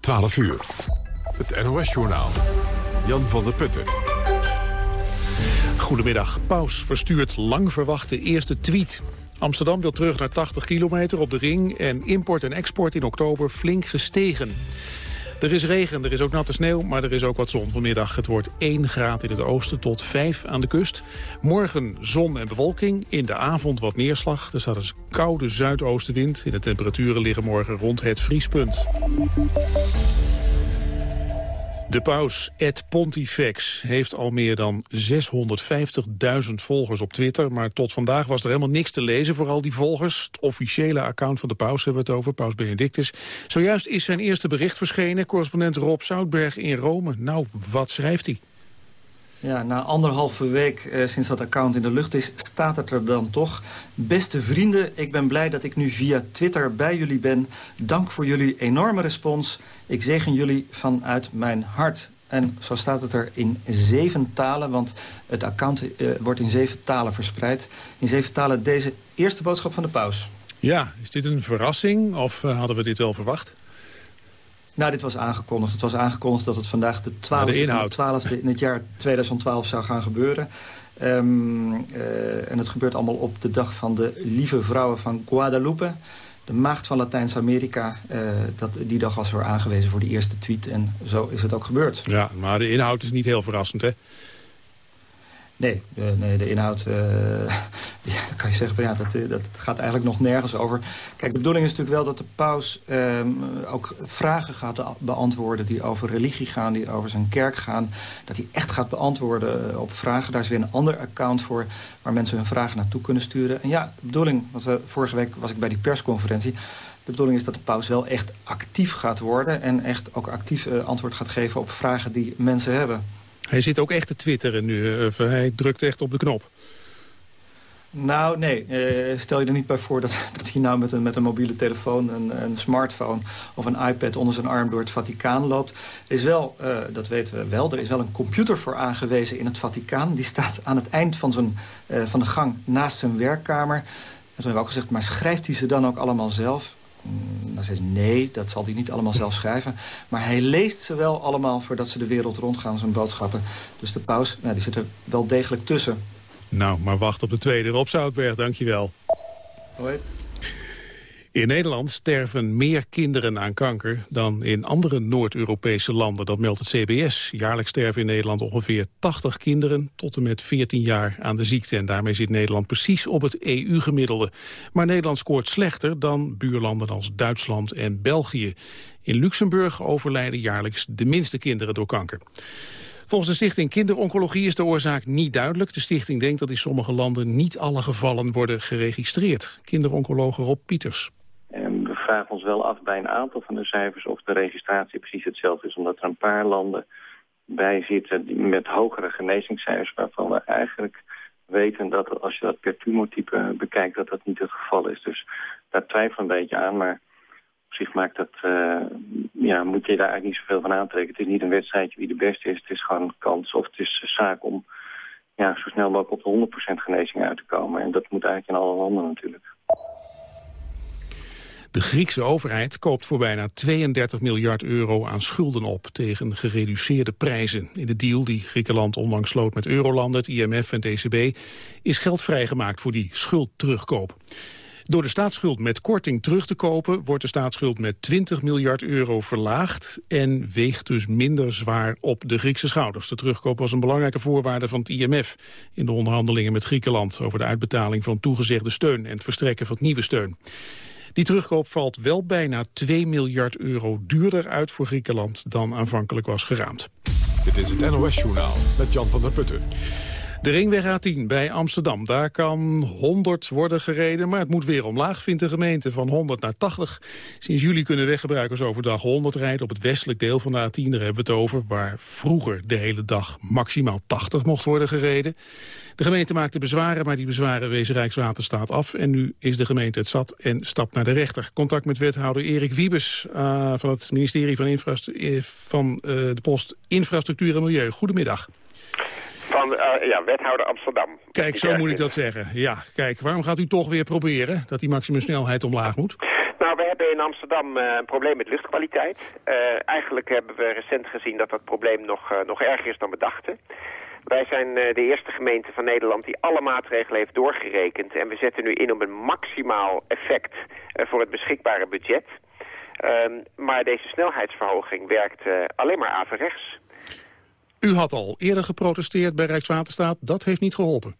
12 uur. Het NOS-journaal. Jan van der Putten. Goedemiddag. Paus verstuurt lang verwachte eerste tweet. Amsterdam wil terug naar 80 kilometer op de ring... en import en export in oktober flink gestegen. Er is regen, er is ook natte sneeuw, maar er is ook wat zon vanmiddag. Het wordt 1 graad in het oosten tot 5 aan de kust. Morgen zon en bewolking, in de avond wat neerslag. Er staat een koude zuidoostenwind. In de temperaturen liggen morgen rond het vriespunt. De paus Ed Pontifex heeft al meer dan 650.000 volgers op Twitter. Maar tot vandaag was er helemaal niks te lezen voor al die volgers. Het officiële account van de paus hebben we het over, paus Benedictus. Zojuist is zijn eerste bericht verschenen. Correspondent Rob Zoutberg in Rome. Nou, wat schrijft hij? Ja, na anderhalve week eh, sinds dat account in de lucht is, staat het er dan toch. Beste vrienden, ik ben blij dat ik nu via Twitter bij jullie ben. Dank voor jullie enorme respons. Ik zegen jullie vanuit mijn hart. En zo staat het er in zeven talen, want het account eh, wordt in zeven talen verspreid. In zeven talen deze eerste boodschap van de paus. Ja, is dit een verrassing of uh, hadden we dit wel verwacht? Nou, dit was aangekondigd. Het was aangekondigd dat het vandaag de 12e, de in het jaar 2012 zou gaan gebeuren. Um, uh, en het gebeurt allemaal op de dag van de lieve vrouwen van Guadalupe. De maagd van Latijns-Amerika. Uh, die dag was er aangewezen voor de eerste tweet. En zo is het ook gebeurd. Ja, maar de inhoud is niet heel verrassend, hè? Nee, de, nee, de inhoud, uh, ja, dan kan je zeggen, ja, dat, dat gaat eigenlijk nog nergens over. Kijk, de bedoeling is natuurlijk wel dat de paus um, ook vragen gaat beantwoorden... die over religie gaan, die over zijn kerk gaan. Dat hij echt gaat beantwoorden op vragen. Daar is weer een ander account voor waar mensen hun vragen naartoe kunnen sturen. En ja, de bedoeling, want vorige week was ik bij die persconferentie... De bedoeling is dat de paus wel echt actief gaat worden... en echt ook actief antwoord gaat geven op vragen die mensen hebben. Hij zit ook echt te twitteren nu. Eh, hij drukt echt op de knop. Nou, nee. Uh, stel je er niet bij voor dat, hij nou met een, met een mobiele telefoon... Een, smartphone of een iPad onder zijn arm door het Vaticaan loopt. Is wel, dat weten we wel, er is wel een computer voor aangewezen in het Vaticaan. Die staat aan het eind van, zijn, van de gang naast zijn werkkamer. En hebben we ook gezegd, maar schrijft hij ze dan ook allemaal zelf? Dan zei ze, nee, dat zal hij niet allemaal zelf schrijven. Maar hij leest ze wel allemaal voordat ze de wereld rondgaan, zijn boodschappen. Dus de paus, nou, die zit er wel degelijk tussen. Nou, maar wacht op de tweede. Rob Zoutberg, dankjewel. Hoi. In Nederland sterven meer kinderen aan kanker dan in andere Noord-Europese landen. Dat meldt het CBS. Jaarlijks sterven in Nederland ongeveer 80 kinderen tot en met 14 jaar aan de ziekte. En daarmee zit Nederland precies op het EU-gemiddelde. Maar Nederland scoort slechter dan buurlanden als Duitsland en België. In Luxemburg overlijden jaarlijks de minste kinderen door kanker. Volgens de stichting Kinderoncologie is de oorzaak niet duidelijk. De stichting denkt dat in sommige landen niet alle gevallen worden geregistreerd. Kinderoncoloog Rob Pieters wel af bij een aantal van de cijfers of de registratie precies hetzelfde is. Omdat er een paar landen bij zitten met hogere genezingscijfers waarvan we eigenlijk weten dat als je dat per tumortype bekijkt dat dat niet het geval is. Dus daar twijfel een beetje aan, maar op zich maakt dat, uh, ja, moet je daar eigenlijk niet zoveel van aantrekken. Het is niet een wedstrijdje wie de beste is, het is gewoon kans of het is zaak om ja, zo snel mogelijk op de 100% genezing uit te komen. En dat moet eigenlijk in alle landen natuurlijk. De Griekse overheid koopt voor bijna 32 miljard euro aan schulden op tegen gereduceerde prijzen. In de deal die Griekenland onlangs sloot met Eurolanden, het IMF en het ECB is geld vrijgemaakt voor die schuldterugkoop. Door de staatsschuld met korting terug te kopen... wordt de staatsschuld met 20 miljard euro verlaagd... en weegt dus minder zwaar op de Griekse schouders. De terugkoop was een belangrijke voorwaarde van het IMF... in de onderhandelingen met Griekenland... over de uitbetaling van toegezegde steun... en het verstrekken van nieuwe steun. Die terugkoop valt wel bijna 2 miljard euro duurder uit voor Griekenland dan aanvankelijk was geraamd. Dit is het NOS Journaal met Jan van der Putten. De ringweg A10 bij Amsterdam. Daar kan 100 worden gereden, maar het moet weer omlaag, vindt de gemeente, van 100 naar 80. Sinds juli kunnen weggebruikers overdag 100 rijden op het westelijk deel van de A10. Daar hebben we het over, waar vroeger de hele dag maximaal 80 mocht worden gereden. De gemeente maakte bezwaren, maar die bezwaren wezen Rijkswaterstaat af. En nu is de gemeente het zat en stapt naar de rechter. Contact met wethouder Erik Wiebes uh, van het ministerie van, eh, van uh, de post Infrastructuur en Milieu. Goedemiddag. Van uh, ja, wethouder Amsterdam. Kijk, zo moet ik dat zeggen. Ja, kijk, waarom gaat u toch weer proberen dat die maximumsnelheid omlaag moet? Nou, we hebben in Amsterdam een probleem met luchtkwaliteit. eigenlijk hebben we recent gezien dat dat probleem nog, nog erger is dan we dachten. Wij zijn de eerste gemeente van Nederland die alle maatregelen heeft doorgerekend. En we zetten nu in op een maximaal effect voor het beschikbare budget. Ehm, maar deze snelheidsverhoging werkt alleen maar averechts. U had al eerder geprotesteerd bij Rijkswaterstaat. Dat heeft niet geholpen.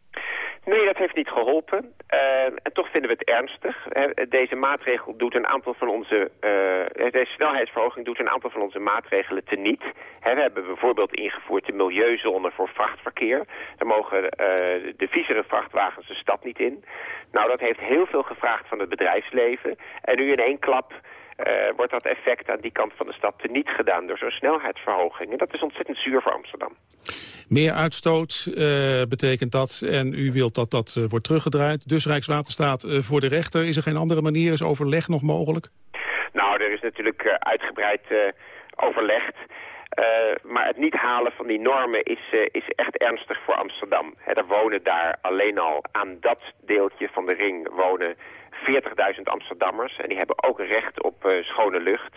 Nee, dat heeft niet geholpen. Uh, en toch vinden we het ernstig. Deze maatregel doet een aantal van onze... Uh, deze snelheidsverhoging doet een aantal van onze maatregelen teniet. He, we hebben bijvoorbeeld ingevoerd de milieuzone voor vrachtverkeer. Daar mogen de viezere vrachtwagens de stad niet in. Nou, dat heeft heel veel gevraagd van het bedrijfsleven. En nu in één klap wordt dat effect aan die kant van de stad niet gedaan door zo'n snelheidsverhoging. En dat is ontzettend zuur voor Amsterdam. Meer uitstoot uh, betekent dat en u wilt dat dat uh, wordt teruggedraaid. Dus Rijkswaterstaat voor de rechter. Is er geen andere manier? Is overleg nog mogelijk? Nou, er is natuurlijk uitgebreid overlegd. Uh, maar het niet halen van die normen is, uh, is echt ernstig voor Amsterdam. He, er wonen daar alleen al aan dat deeltje van de ring wonen 40.000 Amsterdammers. En die hebben ook recht op uh, schone lucht.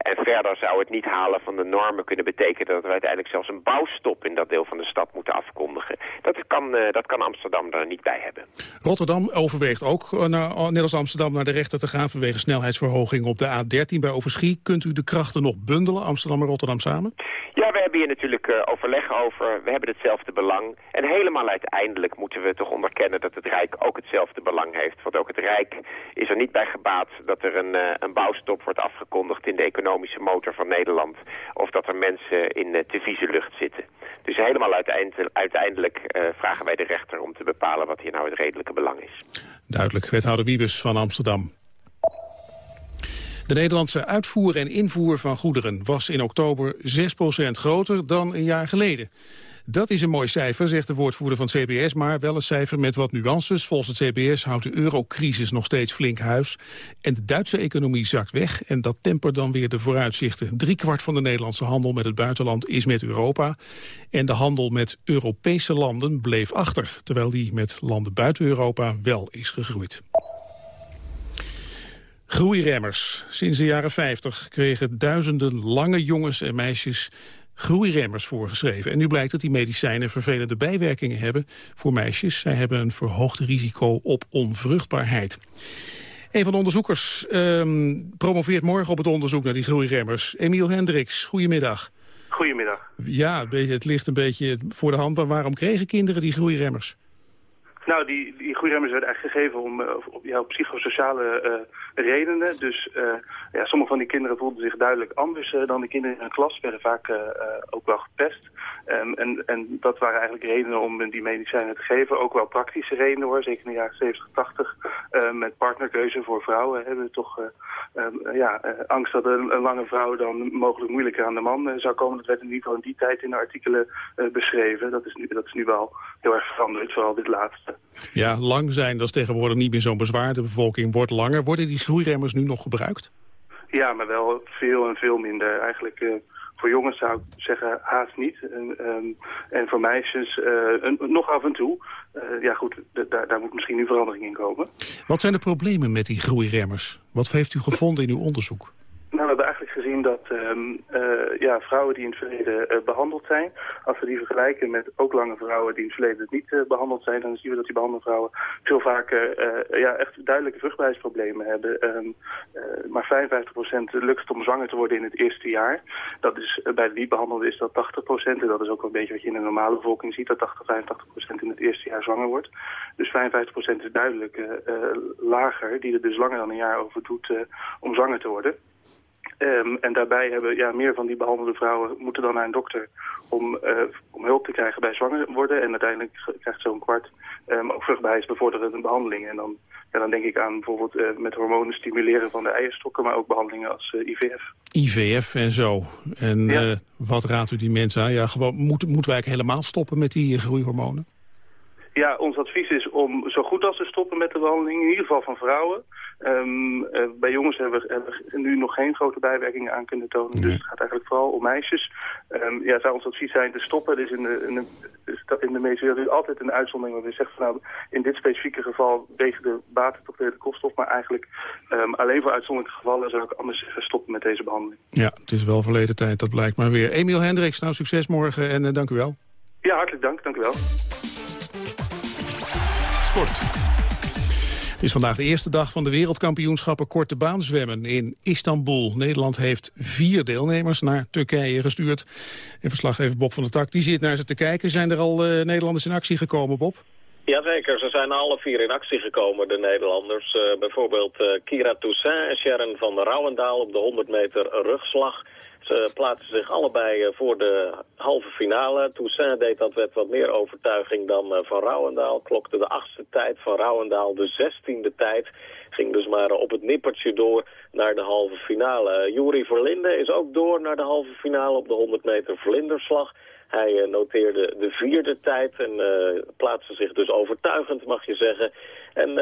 En verder zou het niet halen van de normen kunnen betekenen... dat we uiteindelijk zelfs een bouwstop in dat deel van de stad moeten afkondigen. Dat kan, uh, dat kan Amsterdam daar niet bij hebben. Rotterdam overweegt ook, uh, naar, net als Amsterdam, naar de rechter te gaan... vanwege snelheidsverhoging op de A13 bij Overschie. Kunt u de krachten nog bundelen, Amsterdam en Rotterdam samen? Ja, we hebben hier natuurlijk uh, overleg over. We hebben hetzelfde belang. En helemaal uiteindelijk moeten we toch onderkennen dat het Rijk ook hetzelfde belang heeft. Want ook het Rijk is er niet bij gebaat dat er een, een bouwstop wordt afgekondigd in de economie economische motor van Nederland... of dat er mensen in te vieze lucht zitten. Dus helemaal uiteindelijk, uiteindelijk uh, vragen wij de rechter om te bepalen... wat hier nou het redelijke belang is. Duidelijk, wethouder Wiebes van Amsterdam. De Nederlandse uitvoer en invoer van goederen was in oktober 6% groter dan een jaar geleden. Dat is een mooi cijfer, zegt de woordvoerder van CBS, maar wel een cijfer met wat nuances. Volgens het CBS houdt de eurocrisis nog steeds flink huis. En de Duitse economie zakt weg en dat tempert dan weer de vooruitzichten. Driekwart van de Nederlandse handel met het buitenland is met Europa. En de handel met Europese landen bleef achter, terwijl die met landen buiten Europa wel is gegroeid. Groeiremmers. Sinds de jaren 50 kregen duizenden lange jongens en meisjes groeiremmers voorgeschreven. En nu blijkt dat die medicijnen vervelende bijwerkingen hebben voor meisjes. Zij hebben een verhoogd risico op onvruchtbaarheid. Een van de onderzoekers um, promoveert morgen op het onderzoek naar die groeiremmers. Emiel Hendricks, goedemiddag. Goedemiddag. Ja, het ligt een beetje voor de hand, maar waarom kregen kinderen die groeiremmers? Nou, die, die groeiremmers werden eigenlijk gegeven om, uh, op, ja, psychosociale uh, redenen. Dus uh, ja, sommige van die kinderen voelden zich duidelijk anders dan de kinderen in hun klas. Werden vaak ook wel gepest. Um, en, en dat waren eigenlijk redenen om die medicijnen te geven. Ook wel praktische redenen hoor. Zeker in de jaren 70, 80. met partnerkeuze voor vrouwen hebben we toch um, ja, angst dat een, een, lange vrouw dan mogelijk moeilijker aan de man zou komen. Dat werd in ieder geval in die tijd in de artikelen beschreven. Dat is, nu, dat is nu wel heel erg veranderd, vooral dit laatste. Ja, lang zijn, dat is tegenwoordig niet meer zo'n bezwaar. De bevolking wordt langer. Worden die groeiremmers nu nog gebruikt? Ja, maar wel veel en veel minder. Eigenlijk uh, voor jongens zou ik zeggen haast niet. En, um, en voor meisjes uh, een, nog af en toe. Uh, ja goed, daar moet misschien nu verandering in komen. Wat zijn de problemen met die groeiremmers? Wat heeft u gevonden in uw onderzoek? Gezien dat um, uh, ja, vrouwen die in het verleden uh, behandeld zijn, als we die vergelijken met ook lange vrouwen die in het verleden niet uh, behandeld zijn, dan zien we dat die behandelde vrouwen veel vaker ja, echt duidelijke vruchtbaarheidsproblemen hebben. Um, maar 55% lukt het om zwanger te worden in het eerste jaar. Dat is, bij niet behandelde is dat 80% en dat is ook een beetje wat je in de normale bevolking ziet, dat 80, 85% in het eerste jaar zwanger wordt. Dus 55% is duidelijk lager, die er dus langer dan een jaar over doet om zwanger te worden. Um, en daarbij hebben ja, meer van die behandelde vrouwen moeten dan naar een dokter om, uh, om hulp te krijgen bij zwanger worden. En uiteindelijk krijgt zo'n kwart um, ook vruchtbaarheidsbevorderende behandelingen. En dan, ja, dan denk ik aan bijvoorbeeld uh, met hormonen stimuleren van de eierstokken, maar ook behandelingen als uh, IVF. IVF en zo. En ja. wat raadt u die mensen aan? Ja, gewoon, moet, moeten wij helemaal stoppen met die groeihormonen? Ja, ons advies is om zo goed als te stoppen met de behandeling, in ieder geval van vrouwen. Ehm, eh, bij jongens hebben we, nu nog geen grote bijwerkingen aan kunnen tonen. Dus het gaat eigenlijk vooral om meisjes. Um, ja, zou ons advies zijn te stoppen. Er is in de, in de, in de medische wereld is altijd een uitzondering waar we zeggen van nou, in dit specifieke geval wegen de baten toch de koolstof. Maar eigenlijk um, alleen voor uitzonderlijke gevallen zou ik anders stoppen met deze behandeling. Ja, het is wel verleden tijd, dat blijkt maar weer. Emiel Hendricks, nou succes morgen en uh, dank u wel. Ja, hartelijk dank. Dank u wel. Sport. Het is vandaag de eerste dag van de wereldkampioenschappen korte baan zwemmen in Istanbul. Nederland heeft vier deelnemers naar Turkije gestuurd. En verslaggever Bob van der Tak die zit naar ze te kijken. Zijn er al uh, Nederlanders in actie gekomen, Bob? Jazeker, ze zijn alle vier in actie gekomen, de Nederlanders. Uh, bijvoorbeeld uh, Kira Toussaint en Sharon van Rouwendaal op de 100 meter rugslag. Ze plaatsen zich allebei eh, voor de halve finale. Toussaint deed dat met wat meer overtuiging dan eh, Van Rouwendaal. Klokte de achtste tijd, Van Rouwendaal de zestiende tijd. Ging dus maar op het nippertje door naar de halve finale. Juri Verlinde is ook door naar de halve finale op de 100 meter vlinderslag. Hij noteerde de vierde tijd en uh, plaatste zich dus overtuigend, mag je zeggen. En uh,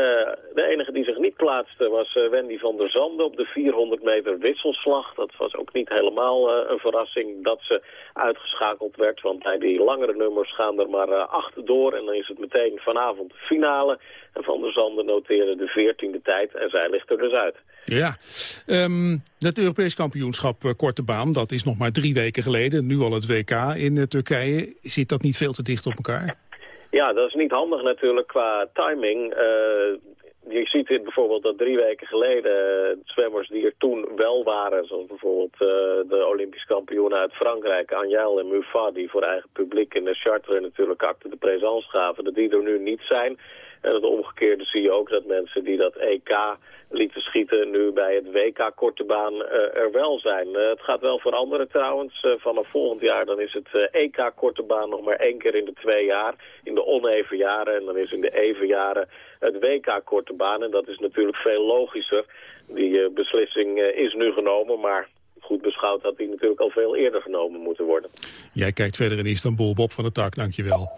de enige die zich niet plaatste was Wendy van der Zande op de 400 meter wisselslag. Dat was ook niet helemaal een verrassing dat ze uitgeschakeld werd. Want bij die langere nummers gaan er maar acht door en dan is het meteen vanavond finale. En Van der Zande noteerde de veertiende tijd en zij ligt er dus uit. Ja, um, het Europees kampioenschap Korte Baan, dat is nog maar drie weken geleden. Nu al het WK in Turkije. Zit dat niet veel te dicht op elkaar? Ja, dat is niet handig natuurlijk qua timing. Uh, je ziet dit bijvoorbeeld dat drie weken geleden zwemmers die er toen wel waren... zoals bijvoorbeeld de Olympisch kampioenen uit Frankrijk, Anjel en Mufa... die voor eigen publiek in de charter natuurlijk acte de présence gaven... dat die er nu niet zijn... En het omgekeerde zie je ook dat mensen die dat EK lieten schieten nu bij het WK korte baan uh, er wel zijn. Uh, het gaat wel veranderen trouwens. Uh, vanaf volgend jaar dan is het EK korte baan nog maar één keer in de twee jaar. In de oneven jaren en dan is in de even jaren het WK korte baan. En dat is natuurlijk veel logischer. Die beslissing is nu genomen, maar goed beschouwd had die natuurlijk al veel eerder genomen moeten worden. Jij kijkt verder in Istanbul. Bob van der Tak, dankjewel.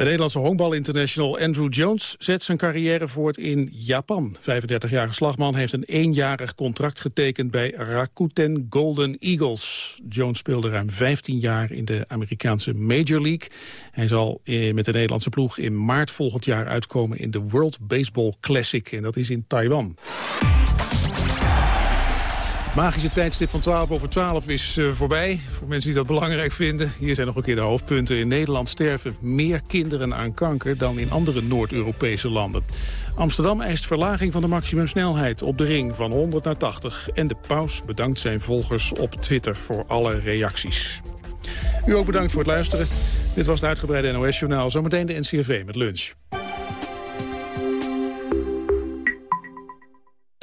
De Nederlandse honkbalinternational Andrew Jones zet zijn carrière voort in Japan. 35-jarige slagman heeft een eenjarig contract getekend bij Rakuten Golden Eagles. Jones speelde ruim 15 jaar in de Amerikaanse Major League. Hij zal eh, met de Nederlandse ploeg in maart volgend jaar uitkomen in de World Baseball Classic. En dat is in Taiwan. Magische tijdstip van 12 over 12 is uh, voorbij. Voor mensen die dat belangrijk vinden. Hier zijn nog een keer de hoofdpunten. In Nederland sterven meer kinderen aan kanker dan in andere Noord-Europese landen. Amsterdam eist verlaging van de maximumsnelheid op de ring van 100 naar 80. En de paus bedankt zijn volgers op Twitter voor alle reacties. U ook bedankt voor het luisteren. Dit was het uitgebreide NOS-journaal. Zometeen de NCRV met lunch.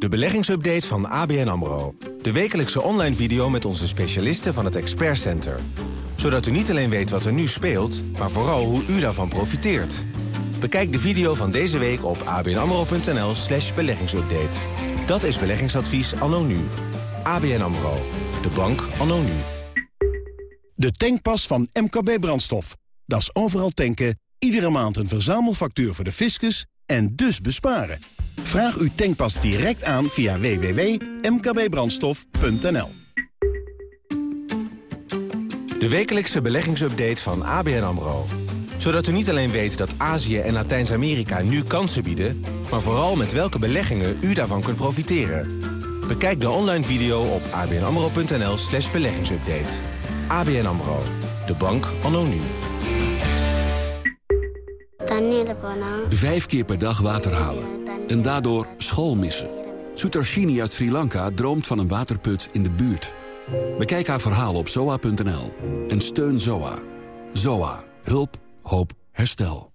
De beleggingsupdate van ABN AMRO. De wekelijkse online video met onze specialisten van het Expert Center. Zodat u niet alleen weet wat er nu speelt, maar vooral hoe u daarvan profiteert. Bekijk de video van deze week op abnamro.nl slash beleggingsupdate. Dat is beleggingadvies anno nu. ABN AMRO. De bank anno nu. De tankpas van MKB Brandstof. Dat is overal tanken, iedere maand een verzamelfactuur voor de fiscus en dus besparen. Vraag uw tankpas direct aan via www.mkbbrandstof.nl. De wekelijkse beleggingsupdate van ABN AMRO. Zodat u niet alleen weet dat Azië en Latijns-Amerika nu kansen bieden... maar vooral met welke beleggingen u daarvan kunt profiteren. Bekijk de online video op abnamro.nl slash beleggingsupdate. ABN AMRO. De bank anno nu. Vijf keer per dag water halen. En daardoor school missen. Sutarshini uit Sri Lanka droomt van een waterput in de buurt. Bekijk haar verhaal op zoa.nl. En steun Zoa. Zoa. Hulp. Hoop. Herstel.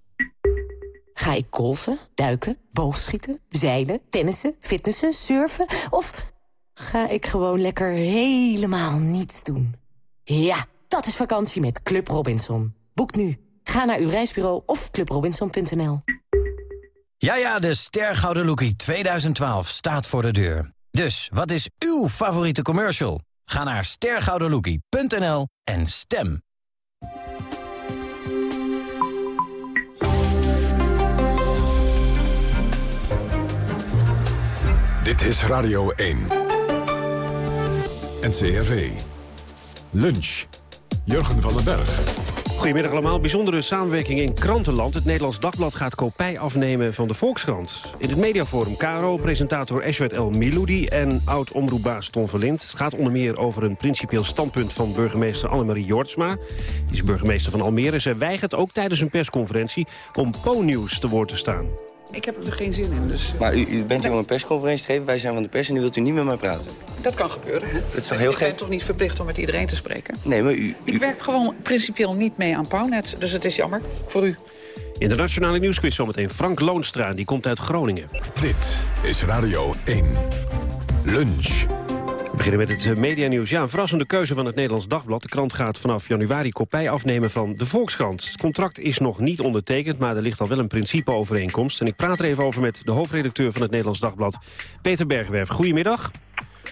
Ga ik golfen, duiken, boogschieten, zeilen, tennissen, fitnessen, surfen of ga ik gewoon lekker helemaal niets doen. Ja, dat is vakantie met Club Robinson. Boek nu. Ga naar uw reisbureau of clubrobinson.nl. Ja, ja, de Stergouden Lookie 2012 staat voor de deur. Dus, wat is uw favoriete commercial? Ga naar stergoudenlookie.nl en stem. Dit is Radio 1. NCRV. Lunch. Jurgen van den Berg. Goedemiddag allemaal. Bijzondere samenwerking in krantenland. Het Nederlands Dagblad gaat kopij afnemen van de Volkskrant. In het mediaforum Caro, presentator Eswet El Miloudi... en oud-omroepbaas Ton Verlind. Het gaat onder meer over een principieel standpunt van burgemeester Annemarie Jortsma. Die is burgemeester van Almere. Zij weigert ook tijdens een persconferentie om Po-nieuws te woord te staan. Ik heb er geen zin in, dus... Maar u, u bent hier om een persconferentie te geven, wij zijn van de pers... en nu wilt u niet met mij praten. Dat kan gebeuren, hè? Dat is toch heel ik gek? ben toch niet verplicht om met iedereen te spreken? Nee, maar u... Ik werk gewoon principieel niet mee aan Pownet, dus het is jammer voor u. In de Nationale Nieuwsquiz zometeen Frank Loonstra, die komt uit Groningen. Dit is Radio 1. Lunch. We beginnen met het eh, medianieuws. Ja, een verrassende keuze van het Nederlands Dagblad. De krant gaat vanaf januari kopij afnemen van de Volkskrant. Het contract is nog niet ondertekend, maar er ligt al wel een principeovereenkomst. En ik praat er even over met de hoofdredacteur van het Nederlands Dagblad, Peter Bergwerf. Goedemiddag.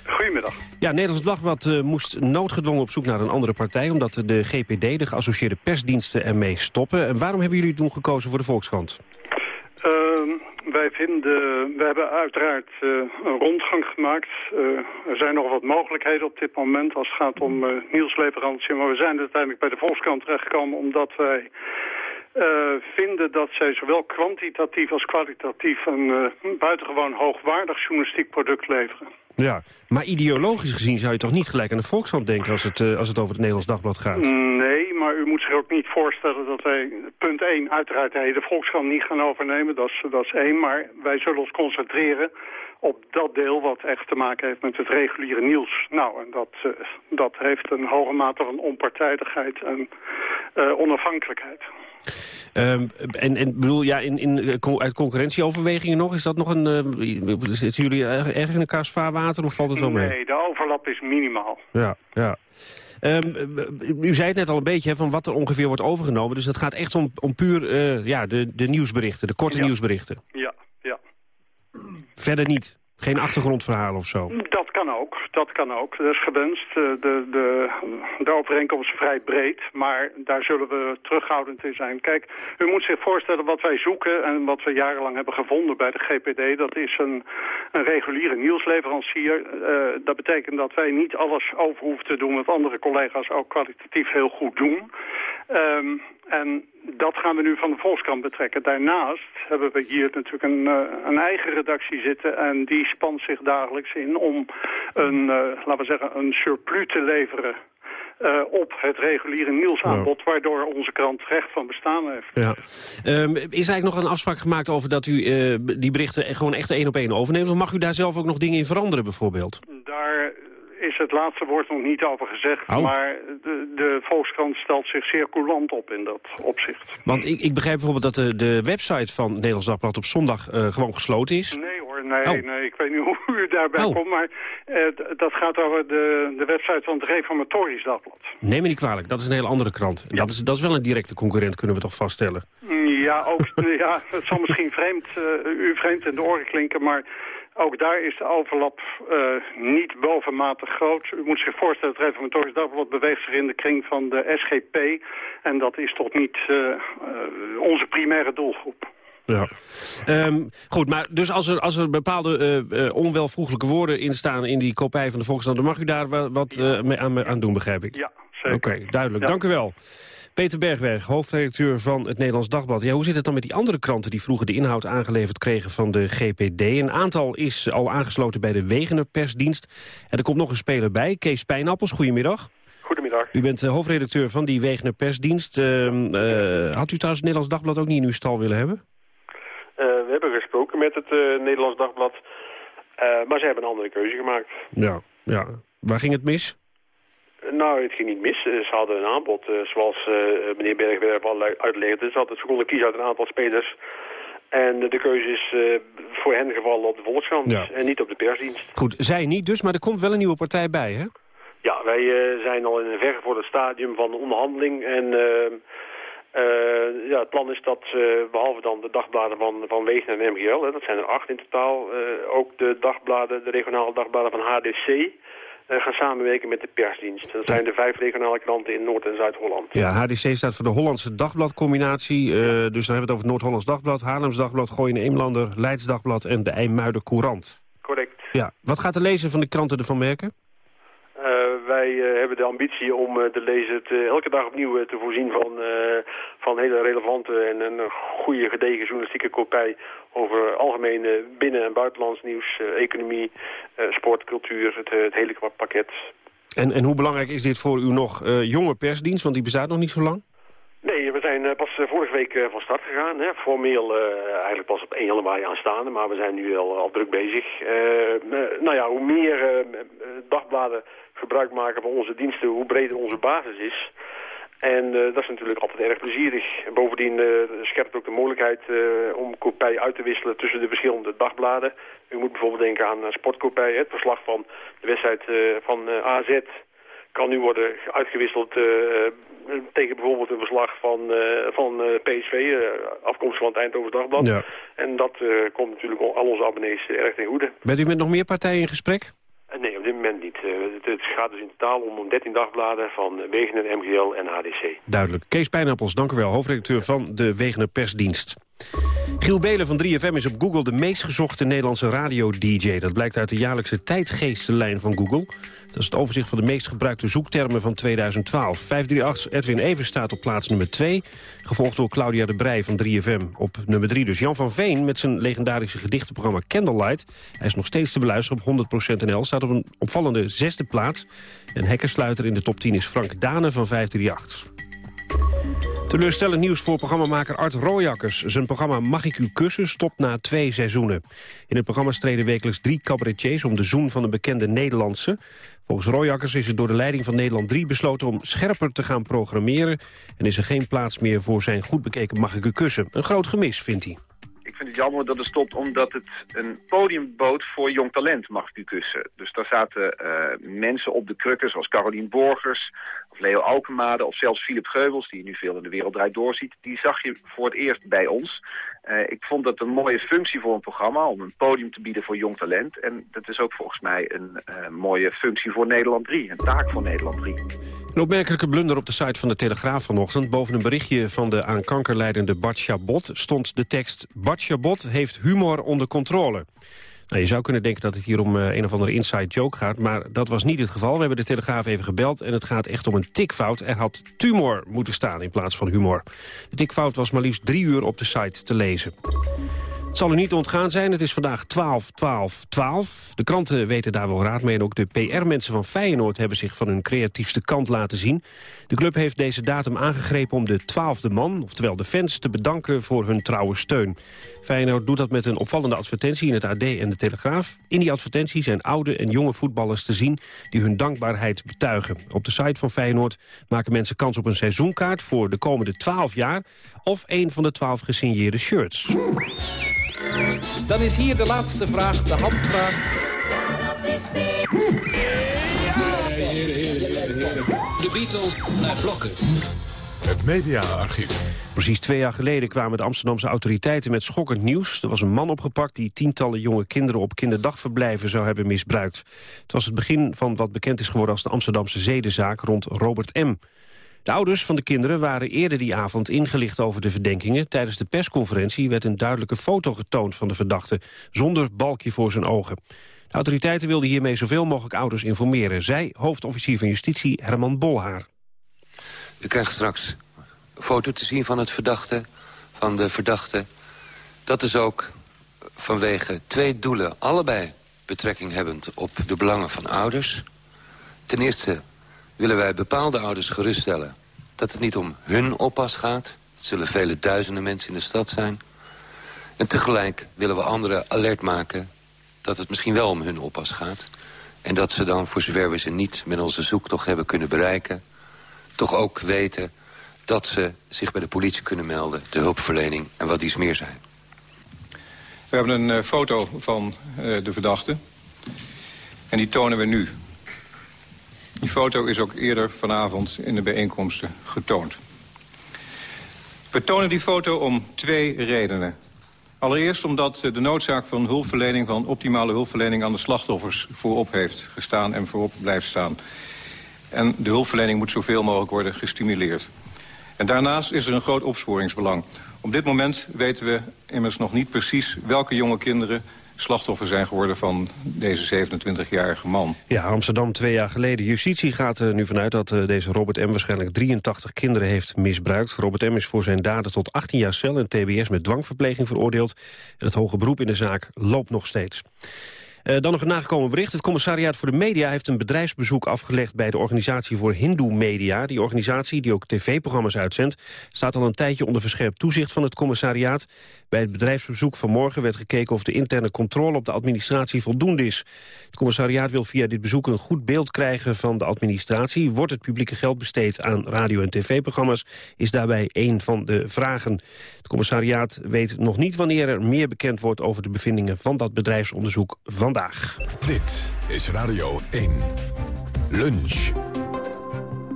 Goedemiddag. Ja, het Nederlands Dagblad eh, moest noodgedwongen op zoek naar een andere partij... omdat de GPD, de geassocieerde persdiensten, ermee stoppen. En waarom hebben jullie toen gekozen voor de Volkskrant? Ehm, wij vinden, we hebben uiteraard eh, een rondgang gemaakt. Eh, er zijn nog wat mogelijkheden op dit moment als het gaat om uh, nieuwsleverantie. Maar we zijn uiteindelijk bij de Volkskrant terechtgekomen omdat wij vinden dat zij zowel kwantitatief als kwalitatief een buitengewoon hoogwaardig journalistiek product leveren. Ja, maar ideologisch gezien zou je toch niet gelijk aan de Volkskrant denken als het, als het over het Nederlands Dagblad gaat? Nee, maar u moet zich ook niet voorstellen dat wij, punt 1, uiteraard de Volkskrant niet gaan overnemen. Dat is, dat is één, maar wij zullen ons concentreren op dat deel wat echt te maken heeft met het reguliere nieuws. Nou, en dat, uh, dat heeft een hoge mate van onpartijdigheid en uh, onafhankelijkheid. Um, en, en bedoel, ja, in, in, uit concurrentieoverwegingen nog, is dat nog een... Uh, zitten jullie erg, in elkaars vaarwater of valt het wel mee? Nee, de overlap is minimaal. Ja, ja. Um, u zei het net al een beetje hè, van wat er ongeveer wordt overgenomen. Dus het gaat echt om, om puur ja, de, de nieuwsberichten, de korte ja. nieuwsberichten. Ja. Verder niet? Geen achtergrondverhalen of zo? Dat kan ook, dat kan ook. Dat is gewenst. De, de, de overeenkomst is vrij breed, maar daar zullen we terughoudend in zijn. Kijk, u moet zich voorstellen wat wij zoeken en wat we jarenlang hebben gevonden bij de GPD. Dat is een, een reguliere nieuwsleverancier. Uh, dat betekent dat wij niet alles over hoeven te doen wat andere collega's ook kwalitatief heel goed doen. Um, en dat gaan we nu van de Volkskrant betrekken. Daarnaast hebben we hier natuurlijk een, uh, een eigen redactie zitten... en die spant zich dagelijks in om een, uh, laten we zeggen, een surplus te leveren... Uh, op het reguliere nieuwsaanbod, ja. waardoor onze krant recht van bestaan heeft. Ja. Um, is eigenlijk nog een afspraak gemaakt over dat u die berichten gewoon echt één op één overneemt? Of mag u daar zelf ook nog dingen in veranderen bijvoorbeeld? Daar is het laatste woord nog niet over gezegd. Oh. Maar de, de Volkskrant stelt zich zeer coulant op in dat opzicht. Want ik, ik begrijp bijvoorbeeld dat de, de website van het Nederlands Dagblad op zondag uh, gewoon gesloten is. Nee hoor, nee, oh. nee, ik weet niet hoe u daarbij oh. komt. Maar uh, dat gaat over de, de website van het Reformatorisch Dagblad. Neem me niet kwalijk, dat is een hele andere krant. Ja. Dat, is, dat is wel een directe concurrent, kunnen we toch vaststellen? Ja, ook, ja het zal misschien vreemd, uh, u vreemd in de oren klinken, maar... Ook daar is de overlap uh, niet bovenmatig groot. U moet zich voorstellen, het Reformatorisch Dagblad beweegt zich in de kring van de SGP. En dat is toch niet uh, uh, onze primaire doelgroep. Ja. Um, goed, maar dus als er, als er bepaalde uh, onwelvoeglijke woorden in staan in die kopij van de Volkskrant... dan mag u daar wat uh, mee aan, aan doen, begrijp ik? Ja, zeker. Oké, okay, duidelijk. Ja. Dank u wel. Peter Bergweg, hoofdredacteur van het Nederlands Dagblad. Ja, hoe zit het dan met die andere kranten die vroeger de inhoud aangeleverd kregen van de GPD? Een aantal is al aangesloten bij de Wegener persdienst. En er komt nog een speler bij, Kees Pijnappels. Goedemiddag. Goedemiddag. U bent uh, hoofdredacteur van die Wegener persdienst. Uh, uh, had u trouwens het Nederlands Dagblad ook niet in uw stal willen hebben? Uh, we hebben gesproken met het Nederlands Dagblad. maar ze hebben een andere keuze gemaakt. Ja, ja. Waar ging het mis? Nou, het ging niet mis. Ze hadden een aanbod, uh, zoals uh, meneer Bergwerf al uitlegde. Ze, hadden, ze konden kiezen uit een aantal spelers. En de keuze is voor hen gevallen op de Volkskrant Ja. en niet op de persdienst. Goed, zij niet dus, maar er komt wel een nieuwe partij bij, hè? Ja, wij eh, zijn al in een vergevorderd stadium van de onderhandeling. En eh, eh, ja, het plan is dat, eh, behalve dan de dagbladen van, van Wezen en MGL... Hè, dat zijn er acht in totaal, eh, ook de dagbladen, de regionale dagbladen van HDC... eh, gaan samenwerken met de persdienst. Dat zijn de vijf regionale kranten in Noord- en Zuid-Holland. Ja, HDC staat voor de Hollandse Dagbladcombinatie. eh, dus dan hebben we het over het Noord-Hollands Dagblad, Haarlems Dagblad, Gooien Eemlander, Leids Dagblad en de IJmuiden Courant. Correct. Ja, wat gaat de lezer van de kranten ervan merken? Wij eh, hebben de ambitie om eh, de lezer te- elke dag opnieuw eh, te voorzien van, van hele relevante en een goede gedegen journalistieke kopij over algemeen eh, binnen- en buitenlands nieuws, economie, sport, cultuur, het, het hele pakket. En, en hoe belangrijk is dit voor u nog jonge persdienst, want die bestaat nog niet zo lang? Nee, we zijn pas vorige week van start gegaan. Hè. Formeel eigenlijk pas op 1 januari aanstaande, maar we zijn nu al, al druk bezig. Nou ja, hoe meer dagbladen gebruik maken van onze diensten, hoe breder onze basis is. En eh, dat is natuurlijk altijd erg plezierig. En bovendien eh, scherpt ook de mogelijkheid eh, om kopij uit te wisselen tussen de verschillende dagbladen. U moet bijvoorbeeld denken aan uh, sportkopij. Het verslag van de wedstrijd van AZ kan nu worden uitgewisseld tegen bijvoorbeeld een verslag van, van PSV, afkomstig van het Eindhoven Dagblad. Ja. En dat komt natuurlijk al onze abonnees erg ten goede. Bent u met nog meer partijen in gesprek? Eh, nee, op dit moment niet. Eh, het, gaat dus in totaal om 13 dagbladen van Wegen, MGL en HDC. Duidelijk. Kees Pijnappels, dank u wel, hoofdredacteur van de Wegener Persdienst. Giel Belen van 3FM is op Google de meest gezochte Nederlandse radio-dj. Dat blijkt uit de jaarlijkse tijdgeestenlijn van Google. Dat is het overzicht van de meest gebruikte zoektermen van 2012. 538 Edwin Evers staat op plaats nummer 2. Gevolgd door Claudia de Brij van 3FM op nummer 3. Dus Jan van Veen met zijn legendarische gedichtenprogramma Candlelight. Hij is nog steeds te beluisteren op 100% NL. Staat op een opvallende zesde plaats. En hekkensluiter in de top 10 is Frank Dane van 538. Teleurstellend nieuws voor programmamaker Art Rooijakkers. Zijn programma Mag ik u kussen stopt na twee seizoenen. In het programma streden wekelijks drie cabaretiers om de zoen van een bekende Nederlandse. Volgens Rooijakkers is het door de leiding van Nederland 3 besloten om scherper te gaan programmeren. En is er geen plaats meer voor zijn goed bekeken Mag ik u kussen. Een groot gemis, vindt hij. Ik vind het jammer dat het stopt omdat het een podium bood voor jong talent, mag ik u kussen. Dus daar zaten uh, mensen op de krukken zoals Carolien Borgers Leo Alkemade of zelfs Philip Geubels, die je nu veel in de wereld draait doorziet. Die zag je voor het eerst bij ons. Uh, ik vond dat een mooie functie voor een programma om een podium te bieden voor jong talent. En dat is ook volgens mij een uh, mooie functie voor Nederland 3, een taak voor Nederland 3. Een opmerkelijke blunder op de site van de Telegraaf vanochtend. Boven een berichtje van de aan kanker leidende Bart Chabot stond de tekst... Bart Chabot heeft humor onder controle. Nou, je zou kunnen denken dat het hier om uh, een of andere inside joke gaat... maar dat was niet het geval. We hebben de Telegraaf even gebeld en het gaat echt om een tikfout. Er had tumor moeten staan in plaats van humor. De tikfout was maar liefst drie uur op de site te lezen. Het zal u niet ontgaan zijn, het is vandaag 12, 12, 12. De kranten weten daar wel raad mee en ook de PR-mensen van Feyenoord... hebben zich van hun creatiefste kant laten zien. De club heeft deze datum aangegrepen om de twaalfde man... oftewel de fans, te bedanken voor hun trouwe steun. Feyenoord doet dat met een opvallende advertentie in het AD en de Telegraaf. In die advertentie zijn oude en jonge voetballers te zien... die hun dankbaarheid betuigen. Op de site van Feyenoord maken mensen kans op een seizoenkaart... voor de komende 12 jaar of een van de 12 gesigneerde shirts. Dan is hier de laatste vraag, de handvraag. De Beatles naar blokken. Het mediaarchief. Precies twee jaar geleden kwamen de Amsterdamse autoriteiten met schokkend nieuws. Er was een man opgepakt die tientallen jonge kinderen op kinderdagverblijven zou hebben misbruikt. Het was het begin van wat bekend is geworden als de Amsterdamse zedenzaak rond Robert M. De ouders van de kinderen waren eerder die avond ingelicht over de verdenkingen. Tijdens de persconferentie werd een duidelijke foto getoond van de verdachte, zonder balkje voor zijn ogen. De autoriteiten wilden hiermee zoveel mogelijk ouders informeren. Zij, hoofdofficier van Justitie Herman Bolhaar. U krijgt straks een foto te zien van het verdachte, van de verdachte. Dat is ook vanwege twee doelen, allebei betrekking hebbend op de belangen van ouders. Ten eerste willen wij bepaalde ouders geruststellen dat het niet om hun oppas gaat. Het zullen vele duizenden mensen in de stad zijn. En tegelijk willen we anderen alert maken dat het misschien wel om hun oppas gaat. En dat ze dan, voor zover we ze niet met onze zoektocht hebben kunnen bereiken... toch ook weten dat ze zich bij de politie kunnen melden, de hulpverlening en wat iets meer zijn. We hebben een uh, foto van uh, de verdachte. En die tonen we nu. Die foto is ook eerder vanavond in de bijeenkomsten getoond. We tonen die foto om twee redenen. Allereerst omdat de noodzaak van hulpverlening, van optimale hulpverlening aan de slachtoffers voorop heeft gestaan en voorop blijft staan. En de hulpverlening moet zoveel mogelijk worden gestimuleerd. En daarnaast is er een groot opsporingsbelang. Op dit moment weten we immers nog niet precies welke jonge kinderen slachtoffer zijn geworden van deze 27-jarige man. Ja, Amsterdam twee jaar geleden. Justitie gaat er nu vanuit dat uh, deze Robert M. waarschijnlijk 83 kinderen heeft misbruikt. Robert M. is voor zijn daden tot 18 jaar cel en tbs met dwangverpleging veroordeeld. En het hoge beroep in de zaak loopt nog steeds. Uh, dan nog een nagekomen bericht. Het commissariaat voor de media heeft een bedrijfsbezoek afgelegd... bij de organisatie voor Hindoe Media. Die organisatie, die ook tv-programma's uitzendt... staat al een tijdje onder verscherpt toezicht van het commissariaat. Bij het bedrijfsbezoek vanmorgen werd gekeken... of de interne controle op de administratie voldoende is. Het commissariaat wil via dit bezoek een goed beeld krijgen van de administratie. Wordt het publieke geld besteed aan radio- en tv-programma's... is daarbij een van de vragen. Het commissariaat weet nog niet wanneer er meer bekend wordt... over de bevindingen van dat bedrijfsonderzoek van vandaag. Dit is Radio 1. Lunch.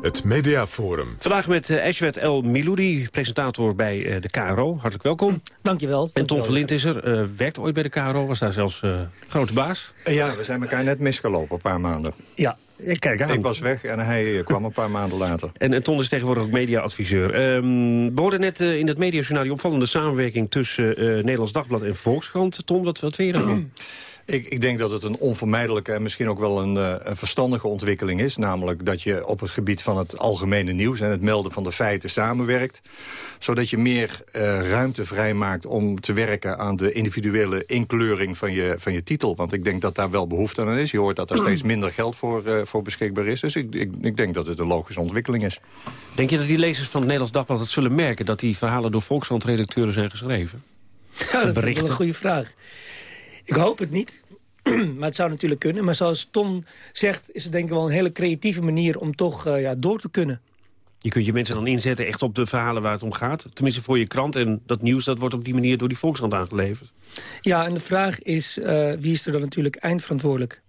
Het Mediaforum. Vandaag met uh, Ashwet El Miloudi, presentator bij uh, de KRO. Hartelijk welkom. Dankjewel. En Tom Verlint is er. Uh, werkt ooit bij de KRO, was daar zelfs grote baas. Ja, we zijn elkaar net misgelopen een paar maanden. Ja, kijk aan. Ik was weg en hij kwam een paar maanden later. En, en Ton is tegenwoordig ook mediaadviseur. Um, we hoorden net in het mediajournaal die opvallende samenwerking... tussen Nederlands Dagblad en Volkskrant. Tom, wat, wat vind je daarvan? Ik, ik, denk dat het een onvermijdelijke en misschien ook wel een, uh, een, verstandige ontwikkeling is. Namelijk dat je op het gebied van het algemene nieuws en het melden van de feiten samenwerkt. Zodat je meer uh, ruimte vrijmaakt om te werken aan de individuele inkleuring van je, van je titel. Want ik denk dat daar wel behoefte aan is. Je hoort dat er steeds minder geld voor, uh, voor beschikbaar is. Dus ik, ik, ik, denk dat het een logische ontwikkeling is. Denk je dat die lezers van het Nederlands Dagblad het zullen merken... dat die verhalen door Volkskrant-redacteuren zijn geschreven? Ja, dat is een goede vraag. Ik hoop het niet. maar het zou natuurlijk kunnen. Maar zoals Ton zegt, is het denk ik wel een hele creatieve manier... om toch uh, ja, door te kunnen. Je kunt je mensen dan inzetten echt op de verhalen waar het om gaat. Tenminste voor je krant. En dat nieuws dat wordt op die manier door die Volkskrant aangeleverd. Ja, en de vraag is, uh, wie is er dan natuurlijk eindverantwoordelijk?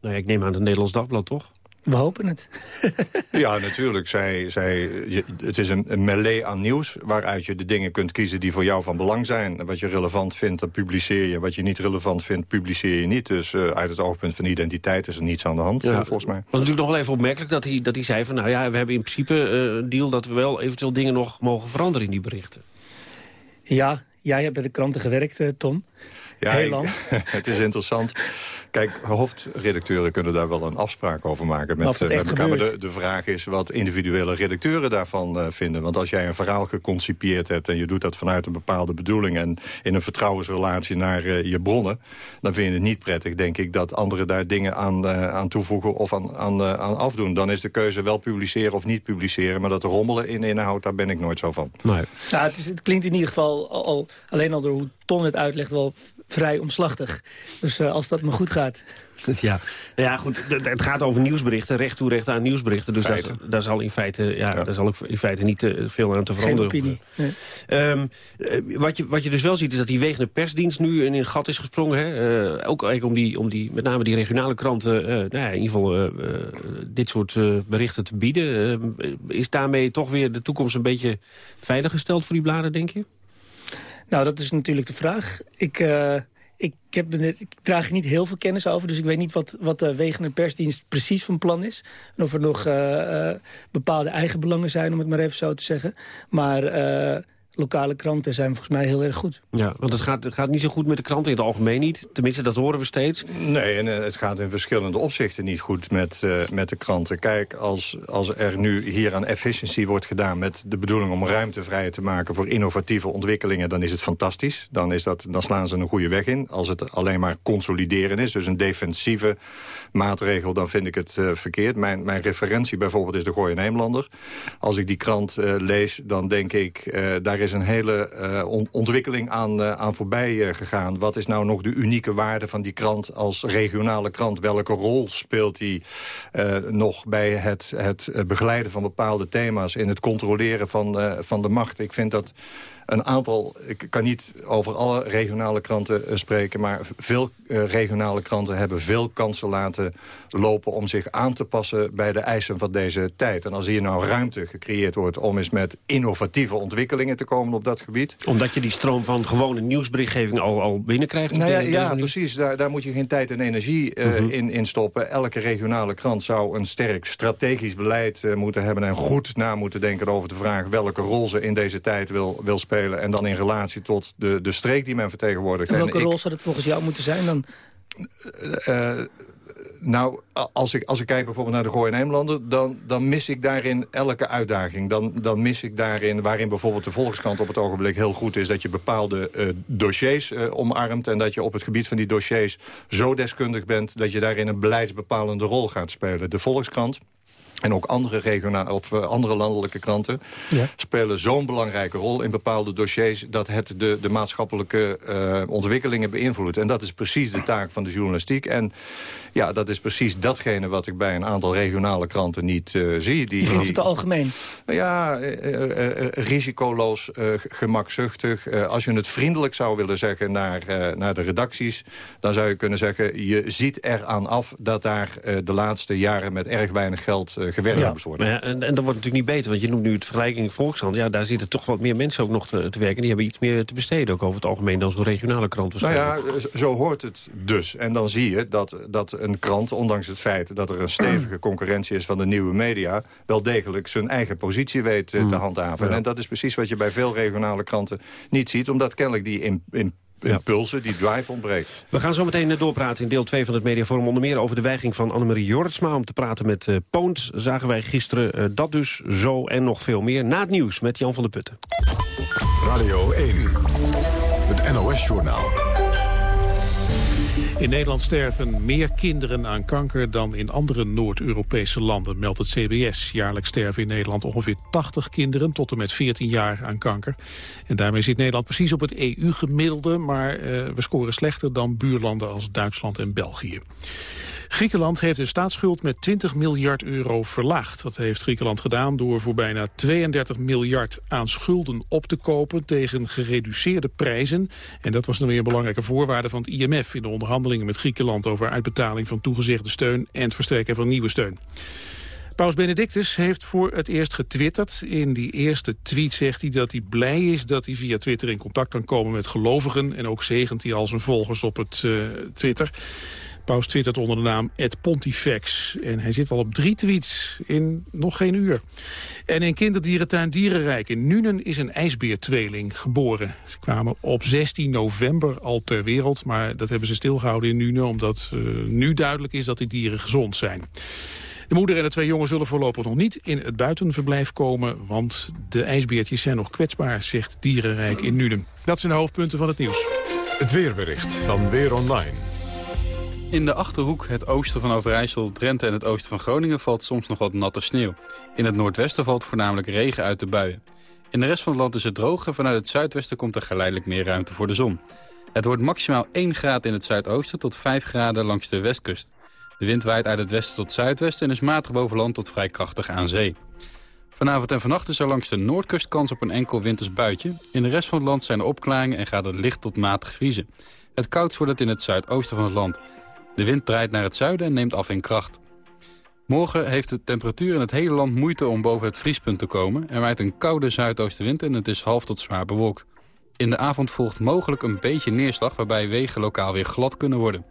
Nou ja, ik neem aan het Nederlands Dagblad, toch? We hopen het. ja, natuurlijk. Zij, zij, je, het is een, een melee aan nieuws... waaruit je de dingen kunt kiezen die voor jou van belang zijn. Wat je relevant vindt, dat publiceer je. Wat je niet relevant vindt, publiceer je niet. Dus uh, uit het oogpunt van identiteit is er niets aan de hand, ja, volgens mij. was natuurlijk nog wel even opmerkelijk dat hij, dat hij zei... van nou ja, we hebben in principe uh, een deal dat we wel eventueel dingen nog mogen veranderen in die berichten. Ja, jij hebt bij de kranten gewerkt, uh, Tom. Ja, ik, het is interessant. Kijk, hoofdredacteuren kunnen daar wel een afspraak over maken met, uh, met elkaar. Maar de, de, vraag is wat individuele redacteuren daarvan uh, vinden. Want als jij een verhaal geconcipieerd hebt... en je doet dat vanuit een bepaalde bedoeling... en in een vertrouwensrelatie naar uh, je bronnen... dan vind je het niet prettig, denk ik, dat anderen daar dingen aan, aan toevoegen... of aan, aan, aan afdoen. Dan is de keuze wel publiceren of niet publiceren. Maar dat rommelen in inhoud, daar ben ik nooit zo van. Nee. Nou, het, is, het klinkt in ieder geval al, alleen al door hoe Ton het uitlegt... wel vrij omslachtig. Dus uh, als dat maar goed gaat. Ja, ja goed, het gaat over nieuwsberichten, recht toe recht aan nieuwsberichten. Dus daar, daar, zal in feite, ja, ja. Daar zal in feite niet uh, veel aan te veranderen. Geen opinie. Nee. Um, wat, je, wat je dus wel ziet is dat die wegende persdienst nu in een gat is gesprongen. Hè? Uh, ook eigenlijk om, die, om die, met name die regionale kranten nou ja, in ieder geval dit soort berichten te bieden. Ehm, is daarmee toch weer de toekomst een beetje veilig gesteld voor die bladen, denk je? Nou, dat is natuurlijk de vraag. Ik, uh, ik, heb, ik draag niet heel veel kennis over, dus ik weet niet wat, wat de wegende persdienst precies van plan is. En of er nog uh, uh, bepaalde eigen belangen zijn, om het maar even zo te zeggen. Maar lokale kranten zijn volgens mij heel erg goed. Ja, want het gaat, het gaat niet zo goed met de kranten in het algemeen niet. Tenminste, dat horen we steeds. Nee, en uh, het gaat in verschillende opzichten niet goed met, uh, met de kranten. Kijk, als, als er nu hier aan efficiency wordt gedaan... met de bedoeling om ruimte vrij te maken voor innovatieve ontwikkelingen... dan is het fantastisch. Dan, is dat, dan slaan ze een goede weg in. Als het alleen maar consolideren is, dus een defensieve maatregel... dan vind ik het uh, verkeerd. Mijn, mijn referentie bijvoorbeeld is de Gooi Neemlander. Als ik die krant lees, dan denk ik... daar is een hele on ontwikkeling aan, uh, aan voorbij uh, gegaan. Wat is nou nog de unieke waarde van die krant als regionale krant? Welke rol speelt die nog bij het, het begeleiden van bepaalde thema's... in het controleren van, van de macht? Ik vind dat een aantal, ik kan niet over alle regionale kranten eh, spreken... maar veel uh, regionale kranten hebben veel kansen laten lopen... om zich aan te passen bij de eisen van deze tijd. En als hier nou ruimte gecreëerd wordt om eens met innovatieve ontwikkelingen te komen op dat gebied... Omdat je die stroom van gewone nieuwsberichtgeving al, al binnenkrijgt? Nou ja, ja precies. Daar, daar moet je geen tijd en energie uh, mm -hmm. in, in stoppen. Elke regionale krant zou een sterk strategisch beleid uh, moeten hebben... en goed na moeten denken over de vraag welke rol ze in deze tijd wil, wil spelen... en dan in relatie tot de, de streek die men vertegenwoordigt. En welke en rol zou het volgens jou moeten zijn dan? Uh, nou, als ik, als ik kijk bijvoorbeeld naar de Gooi en Eemlanden... Dan, dan mis ik daarin elke uitdaging. Dan, dan mis ik daarin, waarin bijvoorbeeld de Volkskrant op het ogenblik heel goed is... dat je bepaalde uh, dossiers uh, omarmt... en dat je op het gebied van die dossiers zo deskundig bent... dat je daarin een beleidsbepalende rol gaat spelen. De Volkskrant en ook andere, regionale of uh, andere landelijke kranten ja. spelen zo'n belangrijke rol in bepaalde dossiers... dat het de, de maatschappelijke uh, ontwikkelingen beïnvloedt. En dat is precies de taak van de journalistiek. En ja, dat is precies datgene wat ik bij een aantal regionale kranten niet uh, zie. Die, vindt het algemeen? Ja, risicoloos, gemakzuchtig. als je het vriendelijk zou willen zeggen naar, naar de redacties... dan zou je kunnen zeggen, je ziet eraan af... dat daar de laatste jaren met erg weinig geld gewerkt ja. moest worden. Ja, en, en dat wordt natuurlijk niet beter, want je noemt nu het vergelijking Volkskrant. Ja, daar zitten toch wat meer mensen ook nog te, te werken. Die hebben iets meer te besteden, ook over het algemeen, dan zo'n regionale krant Nou ja, zo hoort het dus. En dan zie je dat, dat een krant, ondanks het feit dat er een stevige concurrentie is van de nieuwe media, wel degelijk zijn eigen positie weet uh, te handhaven. Ja. En dat is precies wat je bij veel regionale kranten niet ziet, omdat kennelijk die in, in impulsen, die drive ontbreekt. We gaan zo meteen doorpraten in deel 2 van het Mediaforum. Onder meer over de weigering van Annemarie Jortsma om te praten met uh, Poont. Zagen wij gisteren uh, dat dus, zo en nog veel meer. Na het nieuws met Jan van der Putten. Radio 1, het NOS-journaal. In Nederland sterven meer kinderen aan kanker dan in andere Noord-Europese landen, meldt het CBS. Jaarlijks sterven in Nederland ongeveer 80 kinderen tot en met 14 jaar aan kanker. En daarmee zit Nederland precies op het EU-gemiddelde, maar uh, we scoren slechter dan buurlanden als Duitsland en België. Griekenland heeft de staatsschuld met 20 miljard euro verlaagd. Dat heeft Griekenland gedaan door voor bijna 32 miljard aan schulden op te kopen tegen gereduceerde prijzen. En dat was dan weer een belangrijke voorwaarde van het IMF in de onderhandelingen met Griekenland over uitbetaling van toegezegde steun en het verstrekken van nieuwe steun. Paus Benedictus heeft voor het eerst getwitterd. In die eerste tweet zegt hij dat hij blij is dat hij via Twitter in contact kan komen met gelovigen. En ook zegent hij al zijn volgers op het uh, Twitter. Paus twittert onder de naam Pontifex. En hij zit al op drie tweets in nog geen uur. En in kinderdierentuin Dierenrijk in Nuenen is een ijsbeertweeling geboren. Ze kwamen op 16 november al ter wereld, maar dat hebben ze stilgehouden in Nuenen... omdat uh, nu duidelijk is dat die dieren gezond zijn. De moeder en de twee jongen zullen voorlopig nog niet in het buitenverblijf komen... want de ijsbeertjes zijn nog kwetsbaar, zegt Dierenrijk in Nuenen. Dat zijn de hoofdpunten van het nieuws. Het weerbericht van Weer Online. In de Achterhoek, het oosten van Overijssel, Drenthe en het oosten van Groningen valt soms nog wat natte sneeuw. In het noordwesten valt voornamelijk regen uit de buien. In de rest van het land is het droog en vanuit het zuidwesten komt er geleidelijk meer ruimte voor de zon. Het wordt maximaal 1 graad in het zuidoosten tot 5 graden langs de westkust. De wind waait uit het westen tot zuidwesten en is matig boven land tot vrij krachtig aan zee. Vanavond en vannacht is er langs de noordkust kans op een enkel winters buitje. In de rest van het land zijn er opklaringen en gaat het licht tot matig vriezen. Het koudst wordt het in het zuidoosten van het land. De wind draait naar het zuiden en neemt af in kracht. Morgen heeft de temperatuur in het hele land moeite om boven het vriespunt te komen. Er waait een koude zuidoostenwind en het is half tot zwaar bewolkt. In de avond volgt mogelijk een beetje neerslag waarbij wegen lokaal weer glad kunnen worden.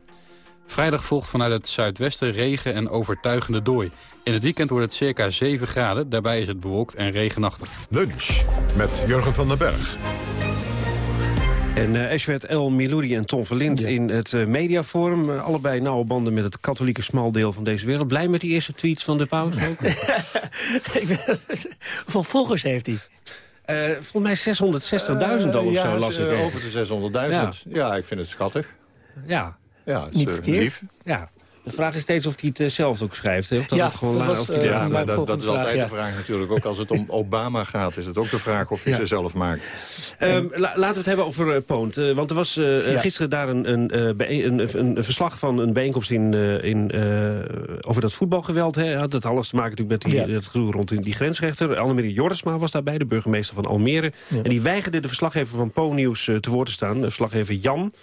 Vrijdag volgt vanuit het zuidwesten regen en overtuigende dooi. In het weekend wordt het circa 7 graden, daarbij is het bewolkt en regenachtig. Lunch met Jurgen van den Berg. En uh, Eswert El Miloudi en Tom Verlind ja. in het uh, mediaforum. Uh, allebei nauwe banden met het katholieke smaldeel van deze wereld. Blij met die eerste tweets van de paus ook? Hoeveel volgers heeft hij? Uh, volgens mij 660.000 al of ja, zo las ik. over de 600.000. Ja. ja. ik vind het schattig. Ja. Ja, het Niet is verkeerd. lief. Ja. De vraag is steeds of hij het zelf ook schrijft. Hè? Of dat Ja, het gewoon dat was, of eh, Ja, maar dat, is altijd vraag, ja. de vraag natuurlijk. Ook als het om Obama gaat, is het ook de vraag of hij ze zelf maakt. Ehm, la- laten we het hebben over eh, Poont. Eh, want er was eh, Ja. gisteren daar een, een, eh, bijeen- een, een, een verslag van een bijeenkomst in, eh, in, eh, over dat voetbalgeweld. Hè. Had dat alles te maken natuurlijk met die, Ja. het gedoe rond die, die grensrechter. Annemarie Jorisma was daarbij, de burgemeester van Almere. Ja. En die weigerde de verslaggever van Po Nieuws eh, te woord te staan. Verslaggever Jan.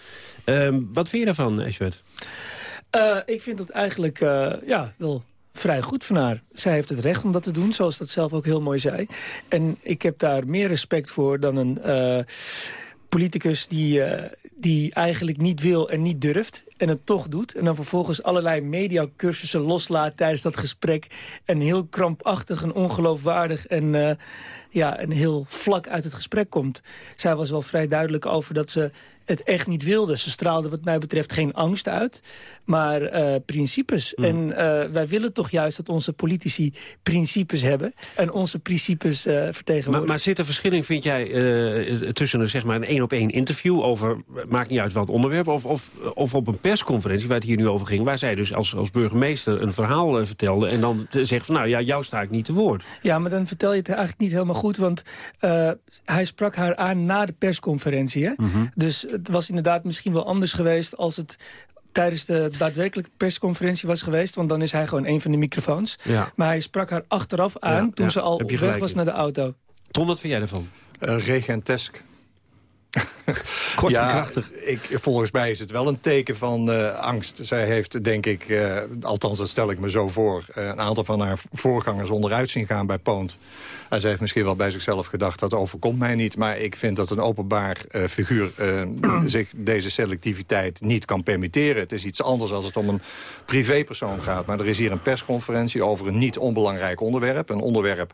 Ehm, wat vind je daarvan, Eswet? Eh, ik vind dat eigenlijk eh, ja, wel vrij goed van haar. Zij heeft het recht om dat te doen, zoals dat zelf ook heel mooi zei. En ik heb daar meer respect voor dan een eh, politicus die, die eigenlijk niet wil en niet durft... en het toch doet. En dan vervolgens allerlei mediacursussen loslaat tijdens dat gesprek... en heel krampachtig en ongeloofwaardig en, ja, en heel vlak uit het gesprek komt. Zij was wel vrij duidelijk over dat ze het echt niet wilde. Ze straalde wat mij betreft geen angst uit, maar eh, principes. En eh, wij willen toch juist dat onze politici principes hebben... en onze principes Maar, vertegenwoordigen. maar zit er verschilling, vind jij, tussen een, zeg maar, een één-op-één interview over, maakt niet uit wat onderwerp, of, of, of op een persconferentie waar het hier nu over ging, waar zij dus als, als burgemeester een verhaal vertelde en dan zegt van, nou ja, jou sta ik niet te woord. Ja, maar dan vertel je het eigenlijk niet helemaal goed. Want eh, hij sprak haar aan na de persconferentie. Hè? Mhm. Dus het was inderdaad misschien wel anders geweest... als het tijdens de daadwerkelijke persconferentie was geweest. Want dan is hij gewoon een van de microfoons. Ja. Maar hij sprak haar achteraf aan Ja, toen ja, ze al op je weg gelijk was in. naar de auto. Tom, wat vind jij ervan? Eh, regentesk. Kort en krachtig. Ik, volgens mij is het wel een teken van eh, angst. Zij heeft, denk ik, eh, althans dat stel ik me zo voor... eh, een aantal van haar voorgangers onderuit zien gaan bij Poont. En zij heeft misschien wel bij zichzelf gedacht... dat overkomt mij niet. Maar ik vind dat een openbaar eh, figuur eh, zich deze selectiviteit niet kan permitteren. Het is iets anders als het om een privépersoon gaat. Maar er is hier een persconferentie over een niet onbelangrijk onderwerp. Een onderwerp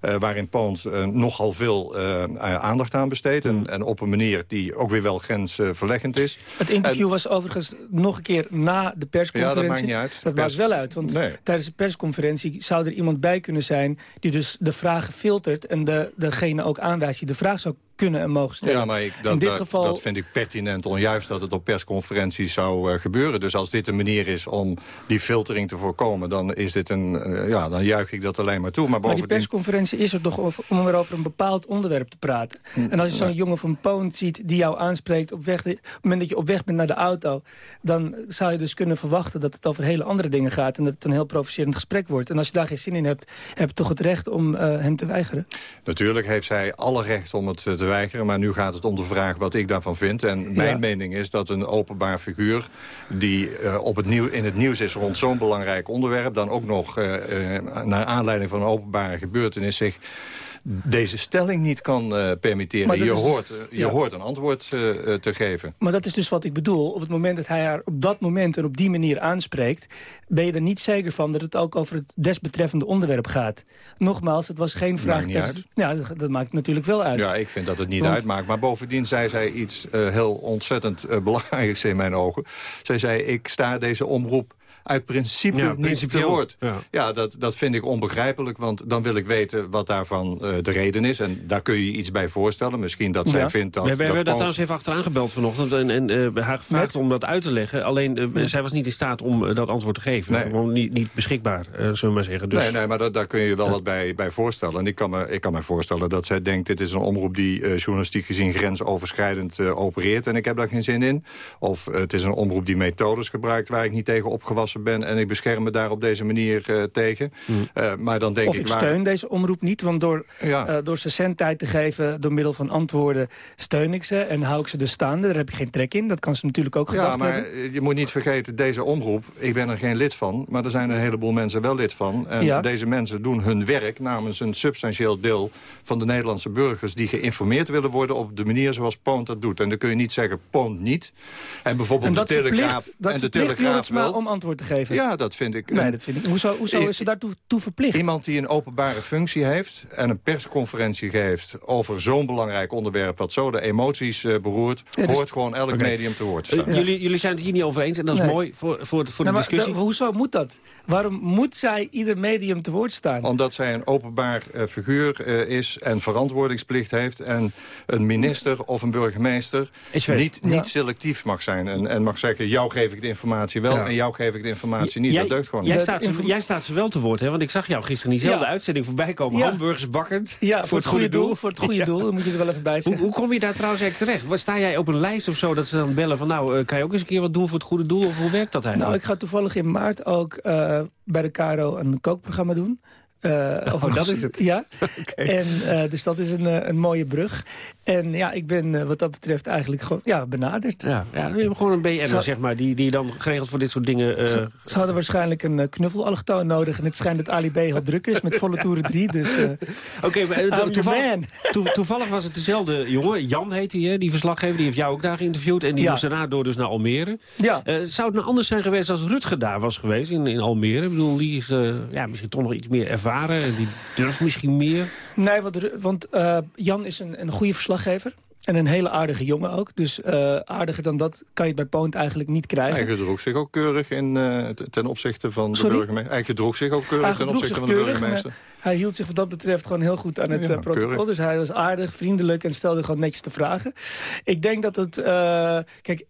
eh, waarin Poont nogal veel aandacht aan besteedt. En, en op een manier die ook weer wel grensverleggend is. Het interview was overigens nog een keer na de persconferentie. Ja, dat maakt niet uit. Dat Pers- maakt wel uit, want Nee. tijdens de persconferentie zou er iemand bij kunnen zijn... die dus de vragen filtert en de, degene ook aanwijst die de vraag zou kunnen en mogen stellen. Ja, maar ik, In dat, dit dat, geval... dat vind ik pertinent onjuist dat het op persconferenties zou eh, gebeuren. Dus als dit een manier is om die filtering te voorkomen... dan, is dit een, eh, ja, dan juich ik dat alleen maar toe. Maar Maar die bovendien... persconferentie is er toch over- om er over een bepaald onderwerp te praten. Hm, En als je zo'n jongen van Poont ziet die jou aanspreekt... Op, weg, op het moment dat je op weg bent naar de auto... dan zou je dus kunnen verwachten dat het over hele andere dingen gaat... en dat het een heel provocerend gesprek wordt. En als je daar geen zin in hebt, heb je toch het recht om eh, hem te weigeren. Natuurlijk heeft zij alle recht om het te weigeren... maar nu gaat het om de vraag wat ik daarvan vind. En mijn Ja. mening is dat een openbaar figuur... die eh, op het nieuw, in het nieuws is rond zo'n belangrijk onderwerp... dan ook nog eh, eh, naar aanleiding van een openbare gebeurtenis... zich deze stelling niet kan eh, permitteren. Je, is- hoort, eh, je ja. hoort een antwoord eh, te geven. Maar dat is dus wat ik bedoel. Op het moment dat hij haar op dat moment en op die manier aanspreekt... ben je er niet zeker van dat het ook over het desbetreffende onderwerp gaat. Nogmaals, het was geen vraag... Ja, dat, dat maakt natuurlijk wel uit. Ja, ik vind dat het niet Want- uitmaakt. Maar bovendien zei zij iets heel ontzettend belangrijks in mijn ogen. Zij zei, ik sta deze omroep uit principe Ja, niet te woord. Ja. Ja, dat, dat vind ik onbegrijpelijk, want dan wil ik weten wat daarvan eh, de reden is. En daar kun je je iets bij voorstellen. Misschien dat zij Ja. vindt dat... we hebben, we hebben daar trouwens even achteraan gebeld vanochtend en, en eh, haar gevraagd om dat uit te leggen. Alleen, eh, zij was niet in staat om dat antwoord te geven. Nee. Gewoon niet, niet beschikbaar, zullen we maar zeggen. Dus, Nee, nee, maar dat, daar kun je wel wat bij, bij voorstellen. En ik kan, me, ik kan me voorstellen dat zij denkt... dit is een omroep die eh, journalistiek gezien grensoverschrijdend eh, opereert... en ik heb daar geen zin in. Of het is een omroep die methodes gebruikt... waar ik niet tegen opgewassen ben... en ik bescherm me daar op deze manier eh, tegen. Eh, maar dan denk Of ik... ik waar- steun deze omroep niet, want door, Ja. eh, door ze zendtijd te geven... door middel van antwoorden steun ik ze en hou ik ze dus staande. Daar heb je geen trek in, dat kan ze natuurlijk ook Ja, gedacht maar hebben. je moet niet vergeten, deze omroep, ik ben er geen lid van... maar er zijn een heleboel mensen wel lid van. En Ja. deze mensen doen hun werk namens een substantieel deel... van de Nederlandse burgers die geïnformeerd willen worden... op de manier zoals Poont dat doet. En dan kun je niet zeggen, Poont niet. En bijvoorbeeld En de Telegraaf... en de Telegraaf wel. om antwoord te geven. Ja, dat vind ik. Nee, En- dat vind ik. Hoezo, hoezo is ze daartoe toe verplicht? Iemand die een openbare functie heeft en een persconferentie geeft... over zo'n belangrijk onderwerp wat zo de emoties eh, beroert... Ja, dus- hoort gewoon elk medium te woord te Eh, jullie, jullie zijn het hier niet over eens en dat is Nee. mooi voor, voor, voor de Nou, discussie. hoezo moet dat? Waarom moet zij ieder medium te woord staan? Omdat zij een openbaar eh, figuur eh, is en verantwoordingsplicht heeft... en een minister of een burgemeester Is weet. niet, Ja. niet selectief mag zijn. En, en mag zeggen, jou geef ik de informatie wel Ja. en jou geef ik de informatie niet. dat deugt gewoon jij niet. Staat ze, jij staat ze wel te woord, hè? Want ik zag jou gisteren diezelfde Ja. uitzending voorbij komen. Ja. Hamburgers bakkend. Ja, voor, het goede doel. Voor het goede Ja. doel, dan moet je er wel even bij Hoe, zeggen. hoe kom je daar trouwens eigenlijk terecht? Sta jij op een lijst of zo dat ze dan bellen van... nou, eh, kan je ook eens een keer wat doen voor het goede doel? Of hoe werkt dat eigenlijk? Nou, ik ga toevallig in maart ook eh, bij de KRO een kookprogramma doen. Eh, over- dat is het. Ja. En, eh, dus dat is een, eh, een mooie brug. En ja, ik ben wat dat betreft eigenlijk gewoon ja, benaderd. Ja, ja, we hebben gewoon een BN'er, zeg maar, die, die dan geregeld voor dit soort dingen... Ze, ze hadden waarschijnlijk een knuffelallochtoon nodig. En het schijnt dat Ali B heel druk is met volle toeren 3. Dus, Oké, your toevallig, man. to- toevallig was het dezelfde jongen. Jan heet hij, die verslaggever. Die heeft jou ook daar geïnterviewd. En die Ja. moest daarna door dus naar Almere. Ja. Zou het nou anders zijn geweest als Rutger daar was geweest in, in Almere? Ik bedoel, die is ja, misschien toch nog iets meer ervaren. En die durft misschien meer. Nee, want, want uh, Jan is een, een goede verslaggever. En een hele aardige jongen ook. Dus uh, aardiger dan dat kan je bij Poont eigenlijk niet krijgen. Hij gedroeg zich ook keurig in, uh, ten opzichte van Sorry? de burgemeester. Hij gedroeg zich ook keurig ten opzichte zich van de keurig, burgemeester. Hij hield zich wat dat betreft gewoon heel goed aan het Ja, uh, protocol. keurig. Dus hij was aardig, vriendelijk en stelde gewoon netjes de vragen. Ik denk dat het... Uh, kijk,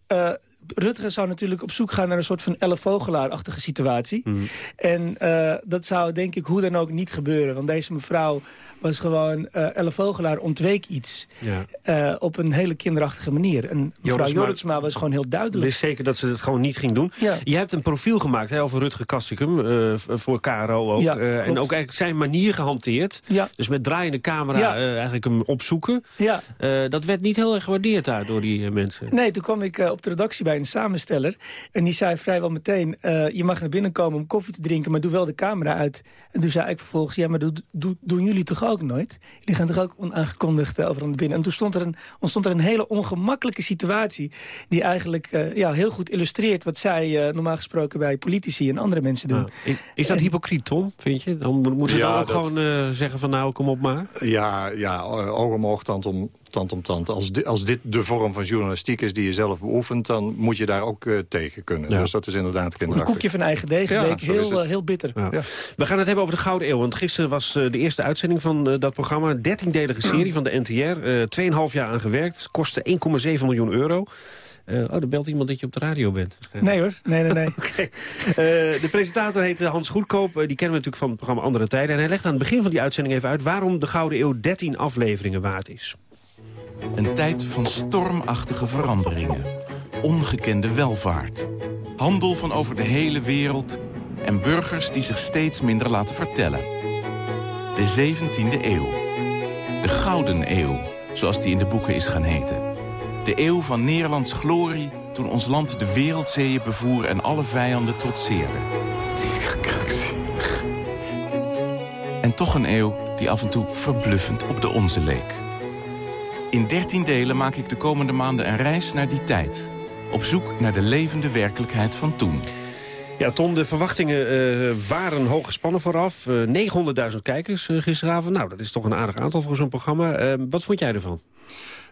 Rutger zou natuurlijk op zoek gaan naar een soort van Elle Vogelaar-achtige situatie. Mhm. En uh, dat zou denk ik hoe dan ook niet gebeuren. Want deze mevrouw was gewoon... Uh, Elle Vogelaar ontweek iets. Ja. Uh, op een hele kinderachtige manier. En mevrouw Jorisma- Jorritsma was gewoon heel duidelijk. Wist zeker dat ze het gewoon niet ging doen. Ja. Je hebt een profiel gemaakt hè, over Rutger Kastikum, uh, voor KRO ook. Ja, en ook eigenlijk zijn manier gehanteerd. Ja. Dus met draaiende camera eigenlijk hem opzoeken. Ja. Dat werd niet heel erg gewaardeerd daar door die mensen. Nee, toen kwam ik op de redactie bij een samensteller. En die zei vrijwel meteen, uh, je mag naar binnen komen om koffie te drinken... maar doe wel de camera uit. En toen zei ik vervolgens, ja, maar do, do, doen jullie toch ook nooit? Jullie gaan toch ook onaangekondigd uh, over naar binnen? En toen stond er een, ontstond er een hele ongemakkelijke situatie... die eigenlijk uh, ja, heel goed illustreert wat zij uh, normaal gesproken... bij politici en andere mensen doen. Ja. Is, dat En- hypocriet, Tom, vind je? Dan moeten ze Ja, dan ook dat- gewoon uh, zeggen van nou, kom op maar. Ja, ja eh, oog om oog, tand om tand. Om tand. Als, di- als dit de vorm van journalistiek is die je zelf beoefent... dan moet je daar ook eh, tegen kunnen. Ja. Dus dat is inderdaad Een kinderachtig. koekje van eigen deeg Ja, bleek heel, uh, heel bitter. Ja. Ja. We gaan het hebben over de Gouden Eeuw. Want gisteren was eh, de eerste uitzending van eh, dat programma. 13-delige serie van de NTR. eh 2,5 jaar aan gewerkt. Kostte 1,7 miljoen euro. Eh, oh, er belt iemand dat je op de radio bent. waarschijnlijk. Nee hoor, nee, nee, nee. Oké. Eh, de presentator heet eh, Hans Goedkoop. Eh, die kennen we natuurlijk van het programma Andere Tijden. En hij legt aan het begin van die uitzending even uit... waarom de Gouden Eeuw 13 afleveringen waard is. Een tijd van stormachtige veranderingen. Ongekende welvaart. Handel van over de hele wereld. En burgers die zich steeds minder laten vertellen. De 17e eeuw. De Gouden Eeuw, zoals die in de boeken is gaan heten. De eeuw van Nederlands glorie toen ons land de wereldzeeën bevoer... en alle vijanden trotseerde. Het is krankzinnig. En toch een eeuw die af en toe verbluffend op de onze leek. In 13 delen maak ik de komende maanden een reis naar die tijd. Op zoek naar de levende werkelijkheid van toen. Ja, Tom, de verwachtingen eh, waren hoog gespannen vooraf. Eh 900.000 kijkers eh, gisteravond. Nou, dat is toch een aardig aantal voor zo'n programma. Wat vond jij ervan?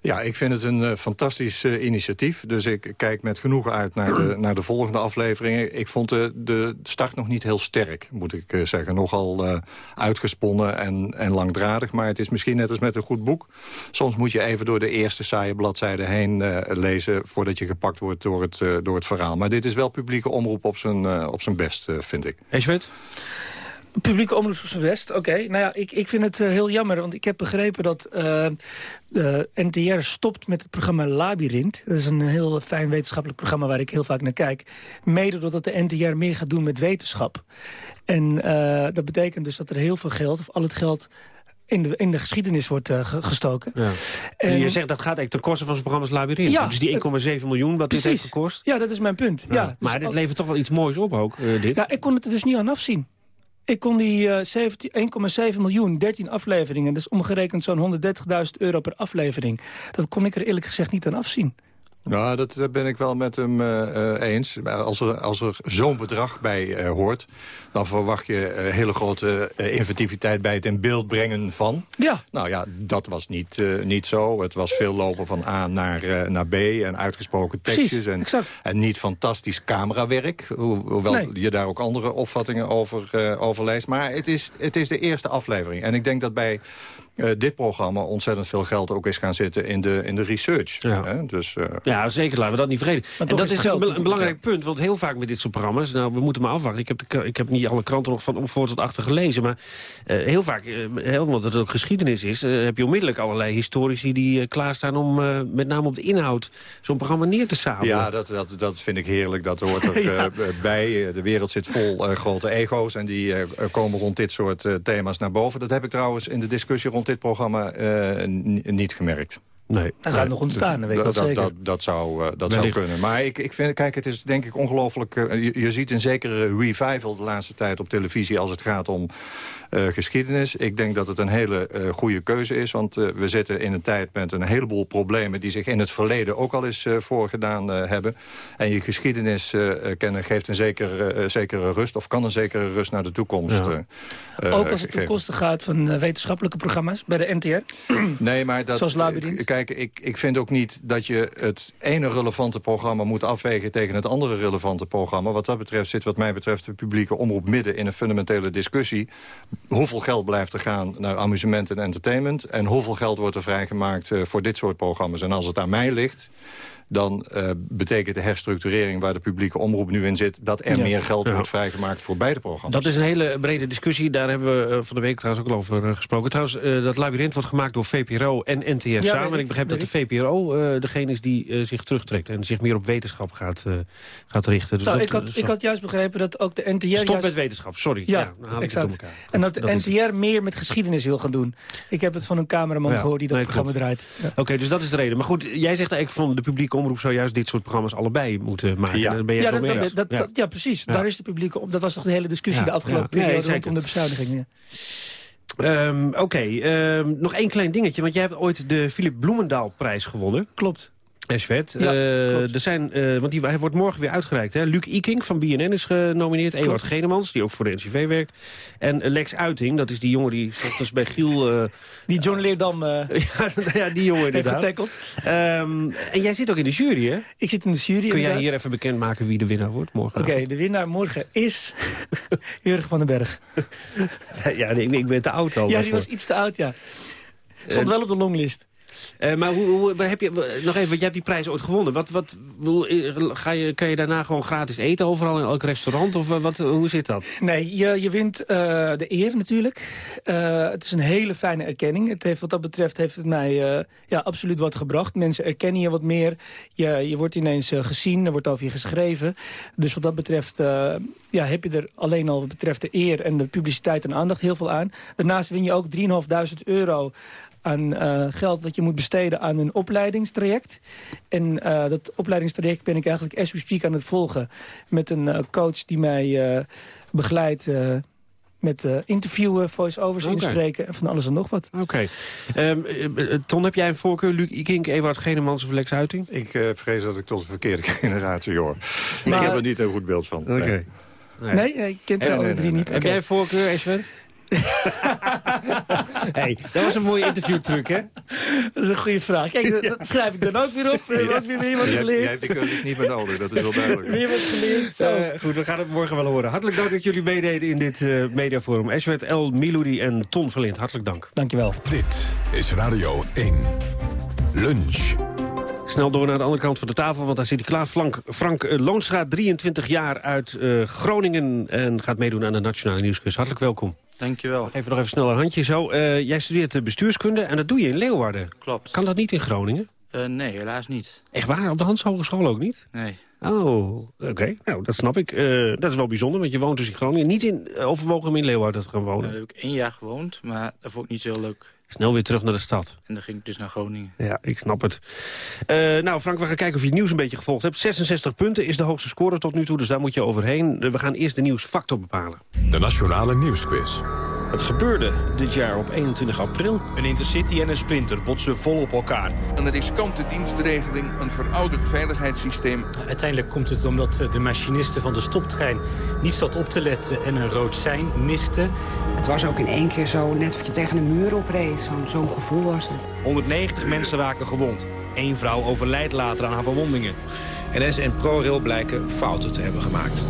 Ja, ik vind het een eh, fantastisch eh, initiatief. Dus ik kijk met genoegen uit naar de, naar de volgende afleveringen. Ik vond de, de start nog niet heel sterk, moet ik eh, zeggen. Nogal uitgesponnen en, en langdradig. Maar het is misschien net als met een goed boek. Soms moet je even door de eerste saaie bladzijde heen lezen... voordat je gepakt wordt door het, door het verhaal. Maar dit is wel publieke omroep op zijn, op zijn best, vind ik. Eswet? Publieke omroep op zijn best, oké. Nou ja, ik, ik vind het eh, heel jammer, want ik heb begrepen dat eh, de NTR stopt met het programma Labyrinth. Dat is een heel fijn wetenschappelijk programma waar ik heel vaak naar kijk. Mede doordat de NTR meer gaat doen met wetenschap. En eh, dat betekent dus dat er heel veel geld, of al het geld... In de, in de geschiedenis wordt eh, ge- gestoken. Ja. En En- je zegt dat gaat eigenlijk ten koste van zijn programma's Labyrinth. Ja, dus die 1,7 miljoen wat dit heeft gekost. Ja, dat is mijn punt. Ja, Ja. dus maar dit levert toch wel iets moois op ook, eh, dit. Ja, ik kon het er dus niet aan afzien. Ik kon die eh, 17 1,7 miljoen, 13 afleveringen... dus omgerekend zo'n 130.000 euro per aflevering. Dat kon ik er eerlijk gezegd niet aan afzien. Nou, dat ben ik wel met hem eh, eh, eens. Als er, als er zo'n bedrag bij eh, hoort... dan verwacht je hele grote inventiviteit bij het in beeld brengen van. Ja. Nou ja, dat was niet, niet zo. Het was veel lopen van A naar, naar B en uitgesproken Precies, tekstjes. En, exact. en niet fantastisch camerawerk. Ho hoewel Nee. je daar ook andere opvattingen over, over leest. Maar het is, het is de eerste aflevering. En ik denk dat bij uh, dit programma ontzettend veel geld ook is gaan zitten in de, in de research. Ja. Hè? Dus, uh... ja, zeker. Laten we dat niet vergeten. En dat is een, een, belangrijk punt, want heel vaak met dit soort programma's... nou, we moeten maar afwachten. Ik heb, de, ik heb niet alle kranten nog van voor tot achter gelezen... maar uh, heel vaak, heel, omdat het ook geschiedenis is... heb je onmiddellijk allerlei historici die klaarstaan... om met name op de inhoud zo'n programma neer te sabelen. Ja, dat, dat, dat vind ik heerlijk. Dat hoort er ja. bij. De wereld zit vol grote ego's... en die komen rond dit soort thema's naar boven. Dat heb ik trouwens in de discussie rond dit programma uh, niet gemerkt. Nee. Dat gaat nog ontstaan, dat weet ik dat, zeker. Dat, dat zou, uh, dat zou kunnen. Maar ik, ik vind, kijk, het is denk ik ongelooflijk... Uh, je, je, ziet een zekere revival de laatste tijd op televisie... als het gaat om geschiedenis. Ik denk dat het een hele uh, goede keuze is. Want uh, we zitten in een tijd met een heleboel problemen... die zich in het verleden ook al eens voorgedaan hebben. En je geschiedenis kennen geeft een zekere, zekere rust... of kan een zekere rust naar de toekomst ja. Ook als het ten koste gaat van wetenschappelijke programma's bij de NTR? nee, maar dat... Zoals Labyrinth? Kijk, ik, ik vind ook niet dat je het ene relevante programma moet afwegen... tegen het andere relevante programma. Wat dat betreft zit wat mij betreft de publieke omroep midden... in een fundamentele discussie hoeveel geld blijft er gaan naar amusement en entertainment... en hoeveel geld wordt er vrijgemaakt uh, voor dit soort programma's. En als het aan mij ligt dan uh, betekent de herstructurering waar de publieke omroep nu in zit... dat er ja. meer geld ja. wordt vrijgemaakt voor beide programma's. Dat is een hele brede discussie. Daar hebben we uh, van de week trouwens ook al over uh, gesproken. Trouwens, dat labyrinth wordt gemaakt door VPRO en NTR ja, samen. En ik begrijp dat de VPRO degene is die zich terugtrekt... en zich meer op wetenschap gaat, gaat richten. Dus nou, dat, ik, had, ik had juist begrepen dat ook de NTR... Stop juist... met wetenschap, sorry. Ja, exact. En dat de dat NTR is... meer met geschiedenis wil gaan doen. Ik heb het van een cameraman gehoord die dat nee, programma draait. Oké, okay, dus dat is de reden. Maar goed, jij zegt eigenlijk van de publieke omroep zou juist dit soort programma's allebei moeten maken. Ja, dan ben je ja, dat, dat, dat, ja. ja. precies. Ja. Daar is de publieke... Dat was toch de hele discussie de afgelopen periode nee, rondom de bezuinigingen. Um, Oké, okay. um, nog één klein dingetje. Want jij hebt ooit de Philip Bloemendaal-prijs gewonnen. Klopt. Esvet. Ja, uh, er zijn, uh, want die, hij wordt morgen weer uitgereikt. Hè? Luc Iking van BNN is genomineerd. Ewart Genemans, die ook voor de NCV werkt. En Lex Uiting, dat is die jongen die bij Giel... Uh, die John Leerdam ja, ja, die jongen heeft getackeld. Um, en jij zit ook in de jury, hè? Ik zit in de jury. Kun jij hier even bekendmaken wie de winnaar wordt morgen? Oké, okay, de winnaar morgen is Jurgen van den Berg. ja, nee, ik ben te oud al. Ja, die was iets te oud, ja. Stond wel op de longlist. Uh, maar hoe, heb je, nog even, je hebt die prijs ooit gewonnen. Wat, wat, ga je, kan je daarna gewoon gratis eten overal in elk restaurant? Of wat, hoe zit dat? Nee, je, je wint de eer natuurlijk. Het is een hele fijne erkenning. Het heeft, wat dat betreft heeft het mij ja, absoluut wat gebracht. Mensen erkennen je wat meer. Je, je wordt ineens gezien, er wordt over je geschreven. Dus wat dat betreft ja, heb je er alleen al wat betreft de eer en de publiciteit en aandacht heel veel aan. Daarnaast win je ook 3.500 euro aan uh, geld wat je moet besteden aan een opleidingstraject. En uh, dat opleidingstraject ben ik eigenlijk as we speak aan het volgen... met een uh, coach die mij begeleidt met interviewen, voice-overs okay. inspreken... en van alles en nog wat. Oké. Okay. Um, Ton, heb jij een voorkeur? Luc Ikink, Ewart Genemans of Lex Uiting? Ik vrees dat ik tot de verkeerde generatie hoor. Maar... Ik heb er niet een goed beeld van. Oké. Okay. Nee. nee, nee, ik ken ze alle nee, drie niet. Heb jij een voorkeur, Eswer? hey, dat was een mooie interviewtruc, hè? Dat is een goede vraag. Kijk, dat, dat schrijf ik dan ook weer op. Ja. Ook weer weer wat geleerd. Jij hebt die cursus niet meer nodig, dat is wel duidelijk. weer wat geleerd. Zo. Uh, goed, we gaan het morgen wel horen. Hartelijk dank dat jullie meededen in dit uh, mediaforum. Eswet L. Miloudi en Ton Verlind, hartelijk dank. Dankjewel. Dit is Radio 1. Lunch. Snel door naar de andere kant van de tafel, want daar zit hij klaar. Frank, Frank Loonstra, 23 jaar uit uh, Groningen... en gaat meedoen aan de Nationale Nieuwsquiz. Hartelijk welkom. Dankjewel. Even nog even snel een handje zo. Uh, jij studeert bestuurskunde en dat doe je in Leeuwarden. Klopt. Kan dat niet in Groningen? Uh, nee, helaas niet. Echt waar? Op de Hans Hogeschool ook niet? Nee. Oh, oké. Okay. Nou, dat snap ik. Uh, dat is wel bijzonder, want je woont dus in Groningen. Niet in overwogen om in Leeuwarden te gaan wonen. Daar heb ik één jaar gewoond, maar dat vond ik niet zo leuk. Snel weer terug naar de stad. En dan ging ik dus naar Groningen. Ja, ik snap het. Uh, nou, Frank, we gaan kijken of je het nieuws een beetje gevolgd hebt. 66 punten is de hoogste score tot nu toe, dus daar moet je overheen. We gaan eerst de nieuwsfactor bepalen. De Nationale Nieuwsquiz. Het gebeurde dit jaar op 21 april. Een intercity en een sprinter botsen vol op elkaar. Een riskante dienstregeling, een verouderd veiligheidssysteem. Uiteindelijk komt het omdat de machiniste van de stoptrein niet zat op te letten en een rood sein miste. Het was ook in één keer zo, net of je tegen een muur opreed. Zo'n zo gevoel was het. 190 mensen raken gewond. Eén vrouw overlijdt later aan haar verwondingen. NS en ProRail blijken fouten te hebben gemaakt.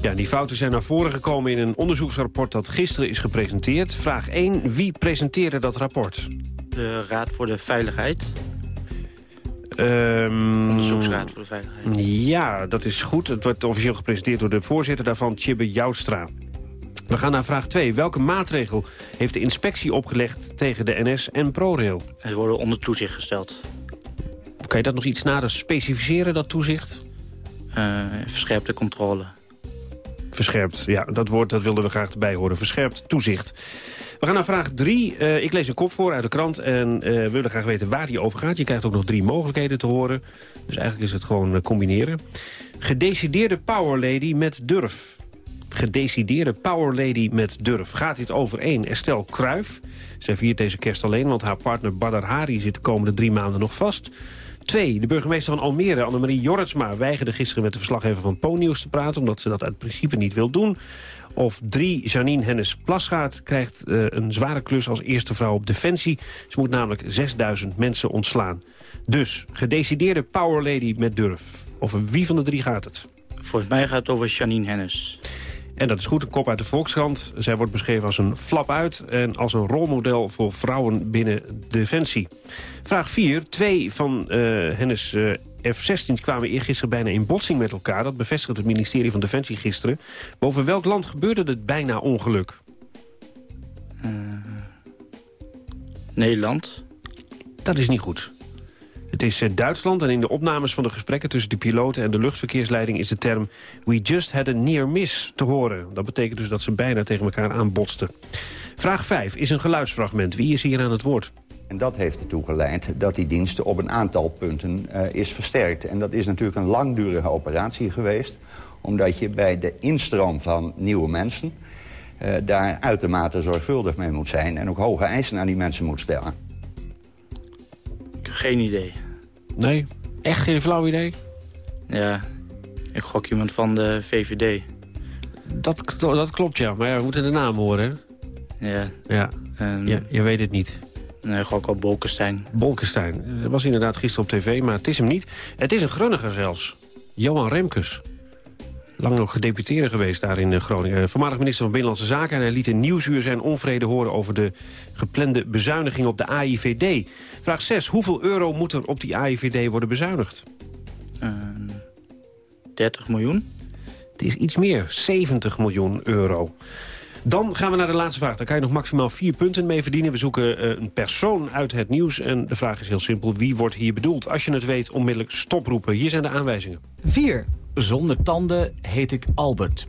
Ja, die fouten zijn naar voren gekomen in een onderzoeksrapport dat gisteren is gepresenteerd. Vraag 1. Wie presenteerde dat rapport? De Raad voor de Veiligheid. Um, Onderzoeksraad voor de Veiligheid. Ja, dat is goed. Het wordt officieel gepresenteerd door de voorzitter daarvan, Tjibbe Joustra. We gaan naar vraag 2. Welke maatregel heeft de inspectie opgelegd tegen de NS en ProRail? Ze worden onder toezicht gesteld. Kan je dat nog iets nader specificeren, dat toezicht? Uh, verscherpte controle. Verscherpt, ja, dat woord dat wilden we graag erbij horen. Verscherpt toezicht. We gaan naar vraag 3. Uh, ik lees een kop voor uit de krant en uh, we willen graag weten waar die over gaat. Je krijgt ook nog drie mogelijkheden te horen. Dus eigenlijk is het gewoon combineren. Gedecideerde power lady met durf. Gedecideerde power lady met durf. Gaat dit over één? Estelle Kruif. Zij viert deze kerst alleen, want haar partner Badar Hari zit de komende drie maanden nog vast. Twee, de burgemeester van Almere, Annemarie Jorritsma... weigerde gisteren met de verslaggever van Po-nieuws te praten... omdat ze dat uit principe niet wil doen. Of drie, Janine Hennis Plasgaard krijgt uh, een zware klus als eerste vrouw op Defensie. Ze moet namelijk 6000 mensen ontslaan. Dus, gedecideerde power lady met durf. Over wie van de drie gaat het? Volgens mij gaat het over Janine Hennis. En dat is goed, een kop uit de Volkskrant. Zij wordt beschreven als een flap uit en als een rolmodel voor vrouwen binnen Defensie. Vraag 4. Twee van uh, Hennis uh, F-16's kwamen eergisteren bijna in botsing met elkaar. Dat bevestigt het ministerie van Defensie gisteren. Boven welk land gebeurde het bijna ongeluk? Uh, Nederland. Dat is niet goed. Het is Duitsland en in de opnames van de gesprekken tussen de piloten en de luchtverkeersleiding is de term We just had a near miss te horen. Dat betekent dus dat ze bijna tegen elkaar aanbotsten. Vraag 5 is een geluidsfragment. Wie is hier aan het woord? En dat heeft ertoe geleid dat die dienst op een aantal punten uh, is versterkt. En dat is natuurlijk een langdurige operatie geweest. Omdat je bij de instroom van nieuwe mensen... Uh, daar uitermate zorgvuldig mee moet zijn... en ook hoge eisen aan die mensen moet stellen. Geen idee. Nee? Echt geen flauw idee? Ja, ik gok iemand van de VVD. Dat, dat klopt, ja. Maar ja, we moeten de naam horen, hè? Ja. Ja, um, ja je weet het niet. Nee, gok op Bolkestein. Bolkestein. Dat was inderdaad gisteren op tv, maar het is hem niet. Het is een grunniger zelfs. Johan Remkes. Lang nog gedeputeerde geweest daar in Groningen. Voormalig minister van Binnenlandse Zaken. En hij liet in Nieuwsuur zijn onvrede horen over de geplande bezuiniging op de AIVD. Vraag 6. Hoeveel euro moet er op die AIVD worden bezuinigd? Uh, 30 miljoen. Het is iets meer. 70 miljoen euro. Dan gaan we naar de laatste vraag. Daar kan je nog maximaal vier punten mee verdienen. We zoeken uh, een persoon uit het nieuws. En de vraag is heel simpel. Wie wordt hier bedoeld? Als je het weet, onmiddellijk stoproepen. Hier zijn de aanwijzingen. 4. Zonder tanden heet ik Albert.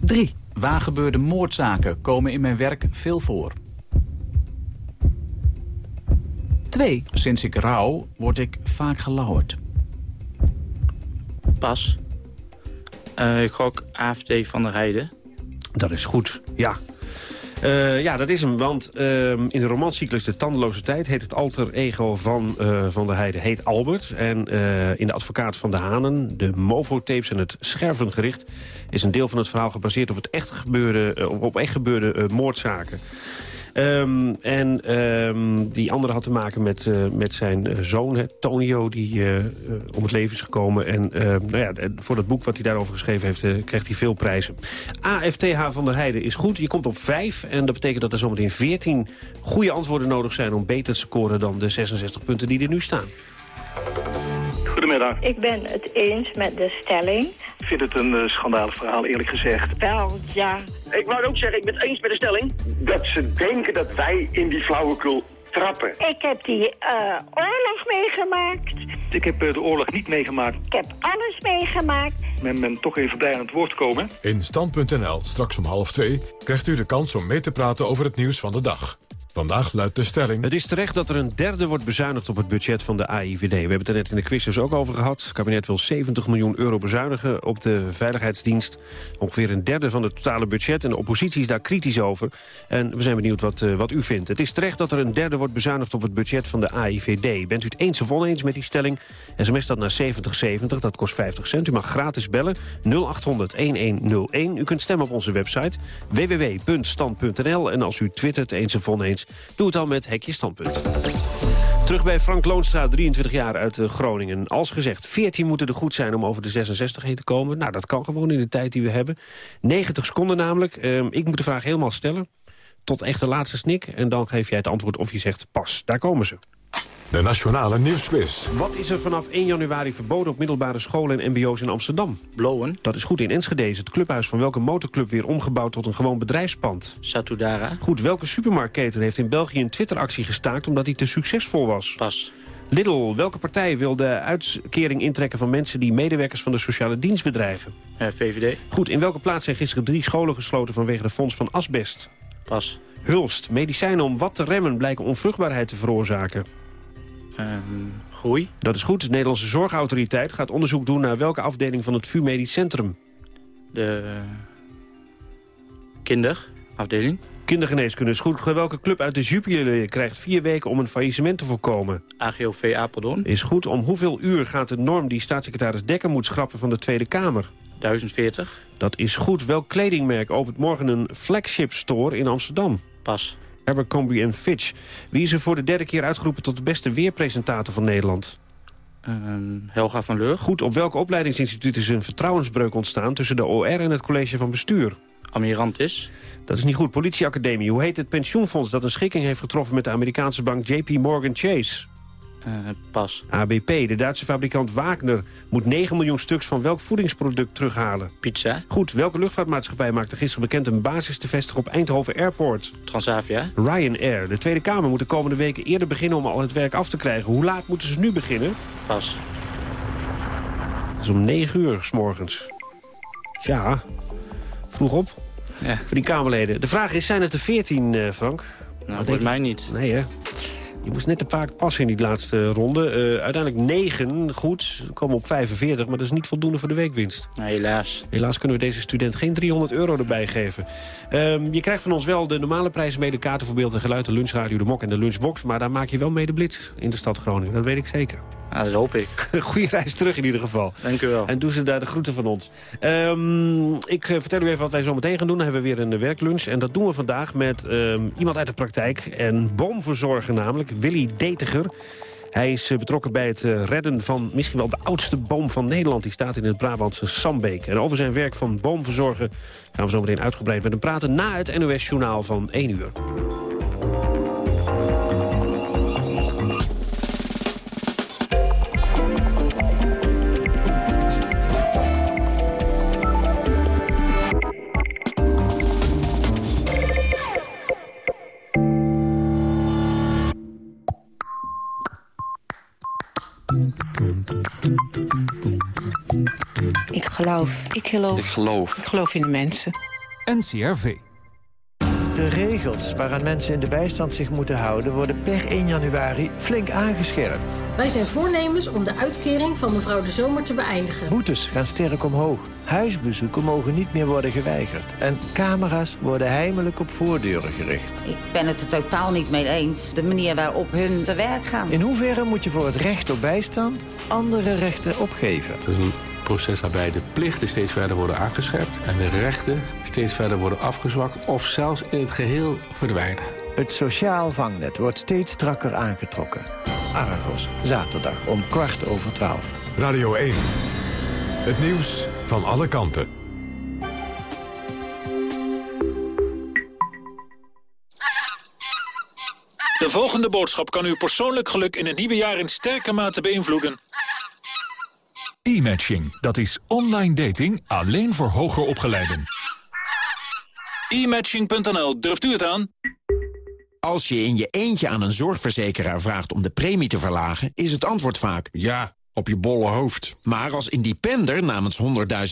3. Waar gebeurde moordzaken komen in mijn werk veel voor. 2. Sinds ik rouw word ik vaak gelauwerd. Pas. Uh, ik gok AFD van der Heijden. Dat is goed, ja. Uh, ja, dat is hem, want uh, in de romancyclus De Tandeloze Tijd... heet het alter ego van uh, Van der Heijden heet Albert. En in de advocaat van de Hanen, de Movo-tapes en het Schervengericht... is een deel van het verhaal gebaseerd op, het echt gebeurde, op echt gebeurde moordzaken. Um, en um, die andere had te maken met, uh, met zijn uh, zoon, hè, Tonio, die uh, om het leven is gekomen. En nou ja, voor dat boek wat hij daarover geschreven heeft, krijgt hij veel prijzen. AFTH van der Heijden is goed. Je komt op vijf en dat betekent dat er zometeen 14 goede antwoorden nodig zijn... om beter te scoren dan de 66 punten die er nu staan. Goedemiddag. Ik ben het eens met de stelling. Ik vind het een uh, schandalig verhaal, eerlijk gezegd. Wel, ja. Ik wou ook zeggen, ik ben het eens met de stelling... dat ze denken dat wij in die flauwekul trappen. Ik heb die uh, oorlog meegemaakt. Ik heb uh, de oorlog niet meegemaakt. Ik heb alles meegemaakt. Men, men toch even bij aan het woord komen. In Stand.nl, straks om half twee, krijgt u de kans om mee te praten over het nieuws van de dag. Vandaag luidt de stelling... Het is terecht dat er een derde wordt bezuinigd op het budget van de AIVD. We hebben het er net in de quiz dus ook over gehad. Het kabinet wil 70 miljoen euro bezuinigen op de veiligheidsdienst. Ongeveer een derde van het totale budget. En de oppositie is daar kritisch over. En we zijn benieuwd wat, uh, wat u vindt. Het is terecht dat er een derde wordt bezuinigd op het budget van de AIVD. Bent u het eens of oneens met die stelling? SMS dat naar 7070, dat kost 50 cent. U mag gratis bellen 0800-1101. U kunt stemmen op onze website www.stand.nl. En als u twittert eens of oneens Doe het dan met Hekje Standpunt. Terug bij Frank Loonstra, 23 jaar uit eh, Groningen. Als gezegd, 14 moeten er goed zijn om over de 66 heen te komen. Nou, dat kan gewoon in de tijd die we hebben. 90 seconden namelijk. Ehm, ik moet de vraag helemaal stellen. Tot echt de laatste snik. En dan geef jij het antwoord of je zegt pas. Daar komen ze. De Nationale Nieuwsquiz. Wat is er vanaf 1 januari verboden op middelbare scholen en mbo's in Amsterdam? Blowen. Dat is goed. In Enschede is het clubhuis van welke motorclub weer omgebouwd tot een gewoon bedrijfspand? Satudara. Goed. Welke supermarktketen heeft in België een Twitteractie gestaakt omdat die te succesvol was? Pas. Lidl, welke partij wil de uitkering intrekken van mensen die medewerkers van de sociale dienst bedreigen? Uh, VVD. Goed. In welke plaats zijn gisteren drie scholen gesloten vanwege de fonds van asbest? Pas. Hulst. Medicijnen om wat te remmen blijken onvruchtbaarheid te veroorzaken. Uh, groei. Dat is goed. De Nederlandse Zorgautoriteit gaat onderzoek doen... naar welke afdeling van het VU Medisch Centrum. De kinderafdeling. Kindergeneeskunde is goed. Welke club uit de Jupiler krijgt vier weken om een faillissement te voorkomen? AGOV Apeldoorn. Is goed. Om hoeveel uur gaat de norm die staatssecretaris Dekker moet schrappen van de Tweede Kamer? 1040. Dat is goed. Welk kledingmerk opent morgen een flagship store in Amsterdam? Pas. Abercrombie Fitch. Wie is er voor de derde keer uitgeroepen tot de beste weerpresentator van Nederland? Uh, Helga van Leur. Goed, op welk opleidingsinstituut is een vertrouwensbreuk ontstaan... tussen de OR en het college van bestuur? Amirantis. Dat is niet goed. Politieacademie. Hoe heet het pensioenfonds dat een schikking heeft getroffen... met de Amerikaanse bank JP Morgan Chase? Uh, pas. ABP, de Duitse fabrikant Wagner, moet 9 miljoen stuks van welk voedingsproduct terughalen? Pizza. Goed, welke luchtvaartmaatschappij maakte gisteren bekend een basis te vestigen op Eindhoven Airport? Transavia. Ryanair. De Tweede Kamer moet de komende weken eerder beginnen om al het werk af te krijgen. Hoe laat moeten ze nu beginnen? Pas. Dat is om 9 uur s morgens. Ja, vroeg op. Ja. Voor die Kamerleden. De vraag is, zijn het er 14, uh, Frank? Nou, voor mij niet. Nee, hè? Je moest net te vaak passen in die laatste ronde. Uh, uiteindelijk 9, goed. We komen op 45, maar dat is niet voldoende voor de weekwinst. Nou, helaas. Helaas kunnen we deze student geen 300 euro erbij geven. Um, je krijgt van ons wel de normale prijzen mee. De kaarten voor beeld en geluid, de lunchradio, de mok en de lunchbox. Maar daar maak je wel mee de blitz in de stad Groningen. Dat weet ik zeker. Dat hoop ik. Goeie reis terug in ieder geval. Dank u wel. En doen ze daar de groeten van ons. Um, ik uh, vertel u even wat wij zo meteen gaan doen. Dan hebben we weer een werklunch. En dat doen we vandaag met um, iemand uit de praktijk. En boomverzorger namelijk, Willy Detiger. Hij is uh, betrokken bij het uh, redden van misschien wel de oudste boom van Nederland. Die staat in het Brabantse Sambeek. En over zijn werk van boomverzorgen gaan we zo meteen uitgebreid met hem praten... na het NOS-journaal van 1 uur. Geloof. Ik geloof. Ik geloof. Ik geloof in de mensen. NCRV. De regels waaraan mensen in de bijstand zich moeten houden... worden per 1 januari flink aangescherpt. Wij zijn voornemens om de uitkering van mevrouw De Zomer te beëindigen. Boetes gaan sterk omhoog. Huisbezoeken mogen niet meer worden geweigerd. En camera's worden heimelijk op voordeuren gericht. Ik ben het er totaal niet mee eens. De manier waarop hun te werk gaan. In hoeverre moet je voor het recht op bijstand andere rechten opgeven? Proces waarbij de plichten steeds verder worden aangescherpt... en de rechten steeds verder worden afgezwakt of zelfs in het geheel verdwijnen. Het sociaal vangnet wordt steeds strakker aangetrokken. Argos, zaterdag om kwart over twaalf. Radio 1. Het nieuws van alle kanten. De volgende boodschap kan uw persoonlijk geluk in het nieuwe jaar in sterke mate beïnvloeden. E-matching, dat is online dating alleen voor hoger opgeleiden. E-matching.nl, durft u het aan? Als je in je eentje aan een zorgverzekeraar vraagt om de premie te verlagen... is het antwoord vaak... Ja, op je bolle hoofd. Maar als independer namens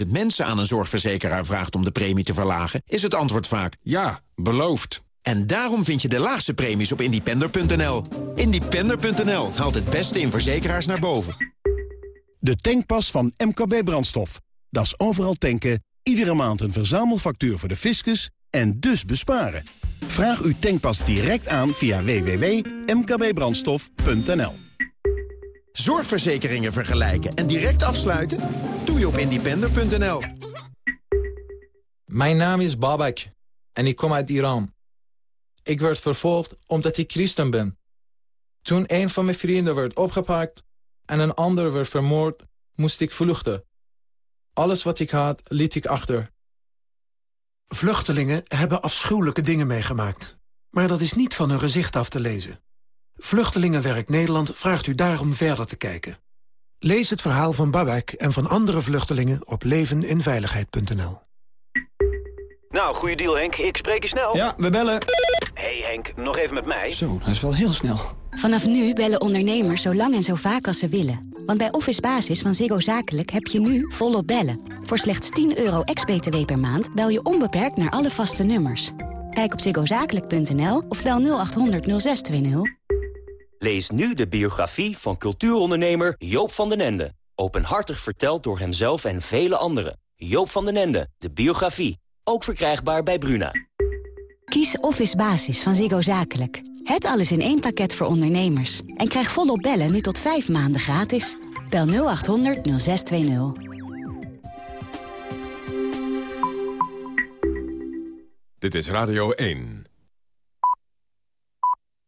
100.000 mensen aan een zorgverzekeraar vraagt om de premie te verlagen... is het antwoord vaak... Ja, beloofd. En daarom vind je de laagste premies op independer.nl. Independer.nl haalt het beste in verzekeraars naar boven. De tankpas van MKB Brandstof. Dat is overal tanken, iedere maand een verzamelfactuur voor de fiscus en dus besparen. Vraag uw tankpas direct aan via www.mkbbrandstof.nl. Zorgverzekeringen vergelijken en direct afsluiten? Doe je op independer.nl. Mijn naam is Babak en ik kom uit Iran. Ik werd vervolgd omdat ik christen ben. Toen een van mijn vrienden werd opgepakt en een ander werd vermoord, moest ik vluchten. Alles wat ik had, liet ik achter. Vluchtelingen hebben afschuwelijke dingen meegemaakt. Maar dat is niet van hun gezicht af te lezen. Vluchtelingenwerk Nederland vraagt u daarom verder te kijken. Lees het verhaal van Babek en van andere vluchtelingen op leveninveiligheid.nl. Nou, goede deal Henk. Ik spreek je snel. Ja, we bellen. hey Henk, nog even met mij. Zo, dat is wel heel snel. Vanaf nu bellen ondernemers zo lang en zo vaak als ze willen. Want bij Office Basis van Ziggo Zakelijk heb je nu volop bellen. Voor slechts 10 euro ex-BTW per maand bel je onbeperkt naar alle vaste nummers. Kijk op ziggozakelijk.nl of bel 0800 0620. Lees nu de biografie van cultuurondernemer Joop van den Ende. Openhartig verteld door hemzelf en vele anderen. Joop van den Ende, de biografie. Ook verkrijgbaar bij Bruna. Kies Office Basis van Ziggo Zakelijk. Het alles in één pakket voor ondernemers. En krijg volop bellen nu tot 5 maanden gratis. Bel 0800 0620. Dit is Radio 1.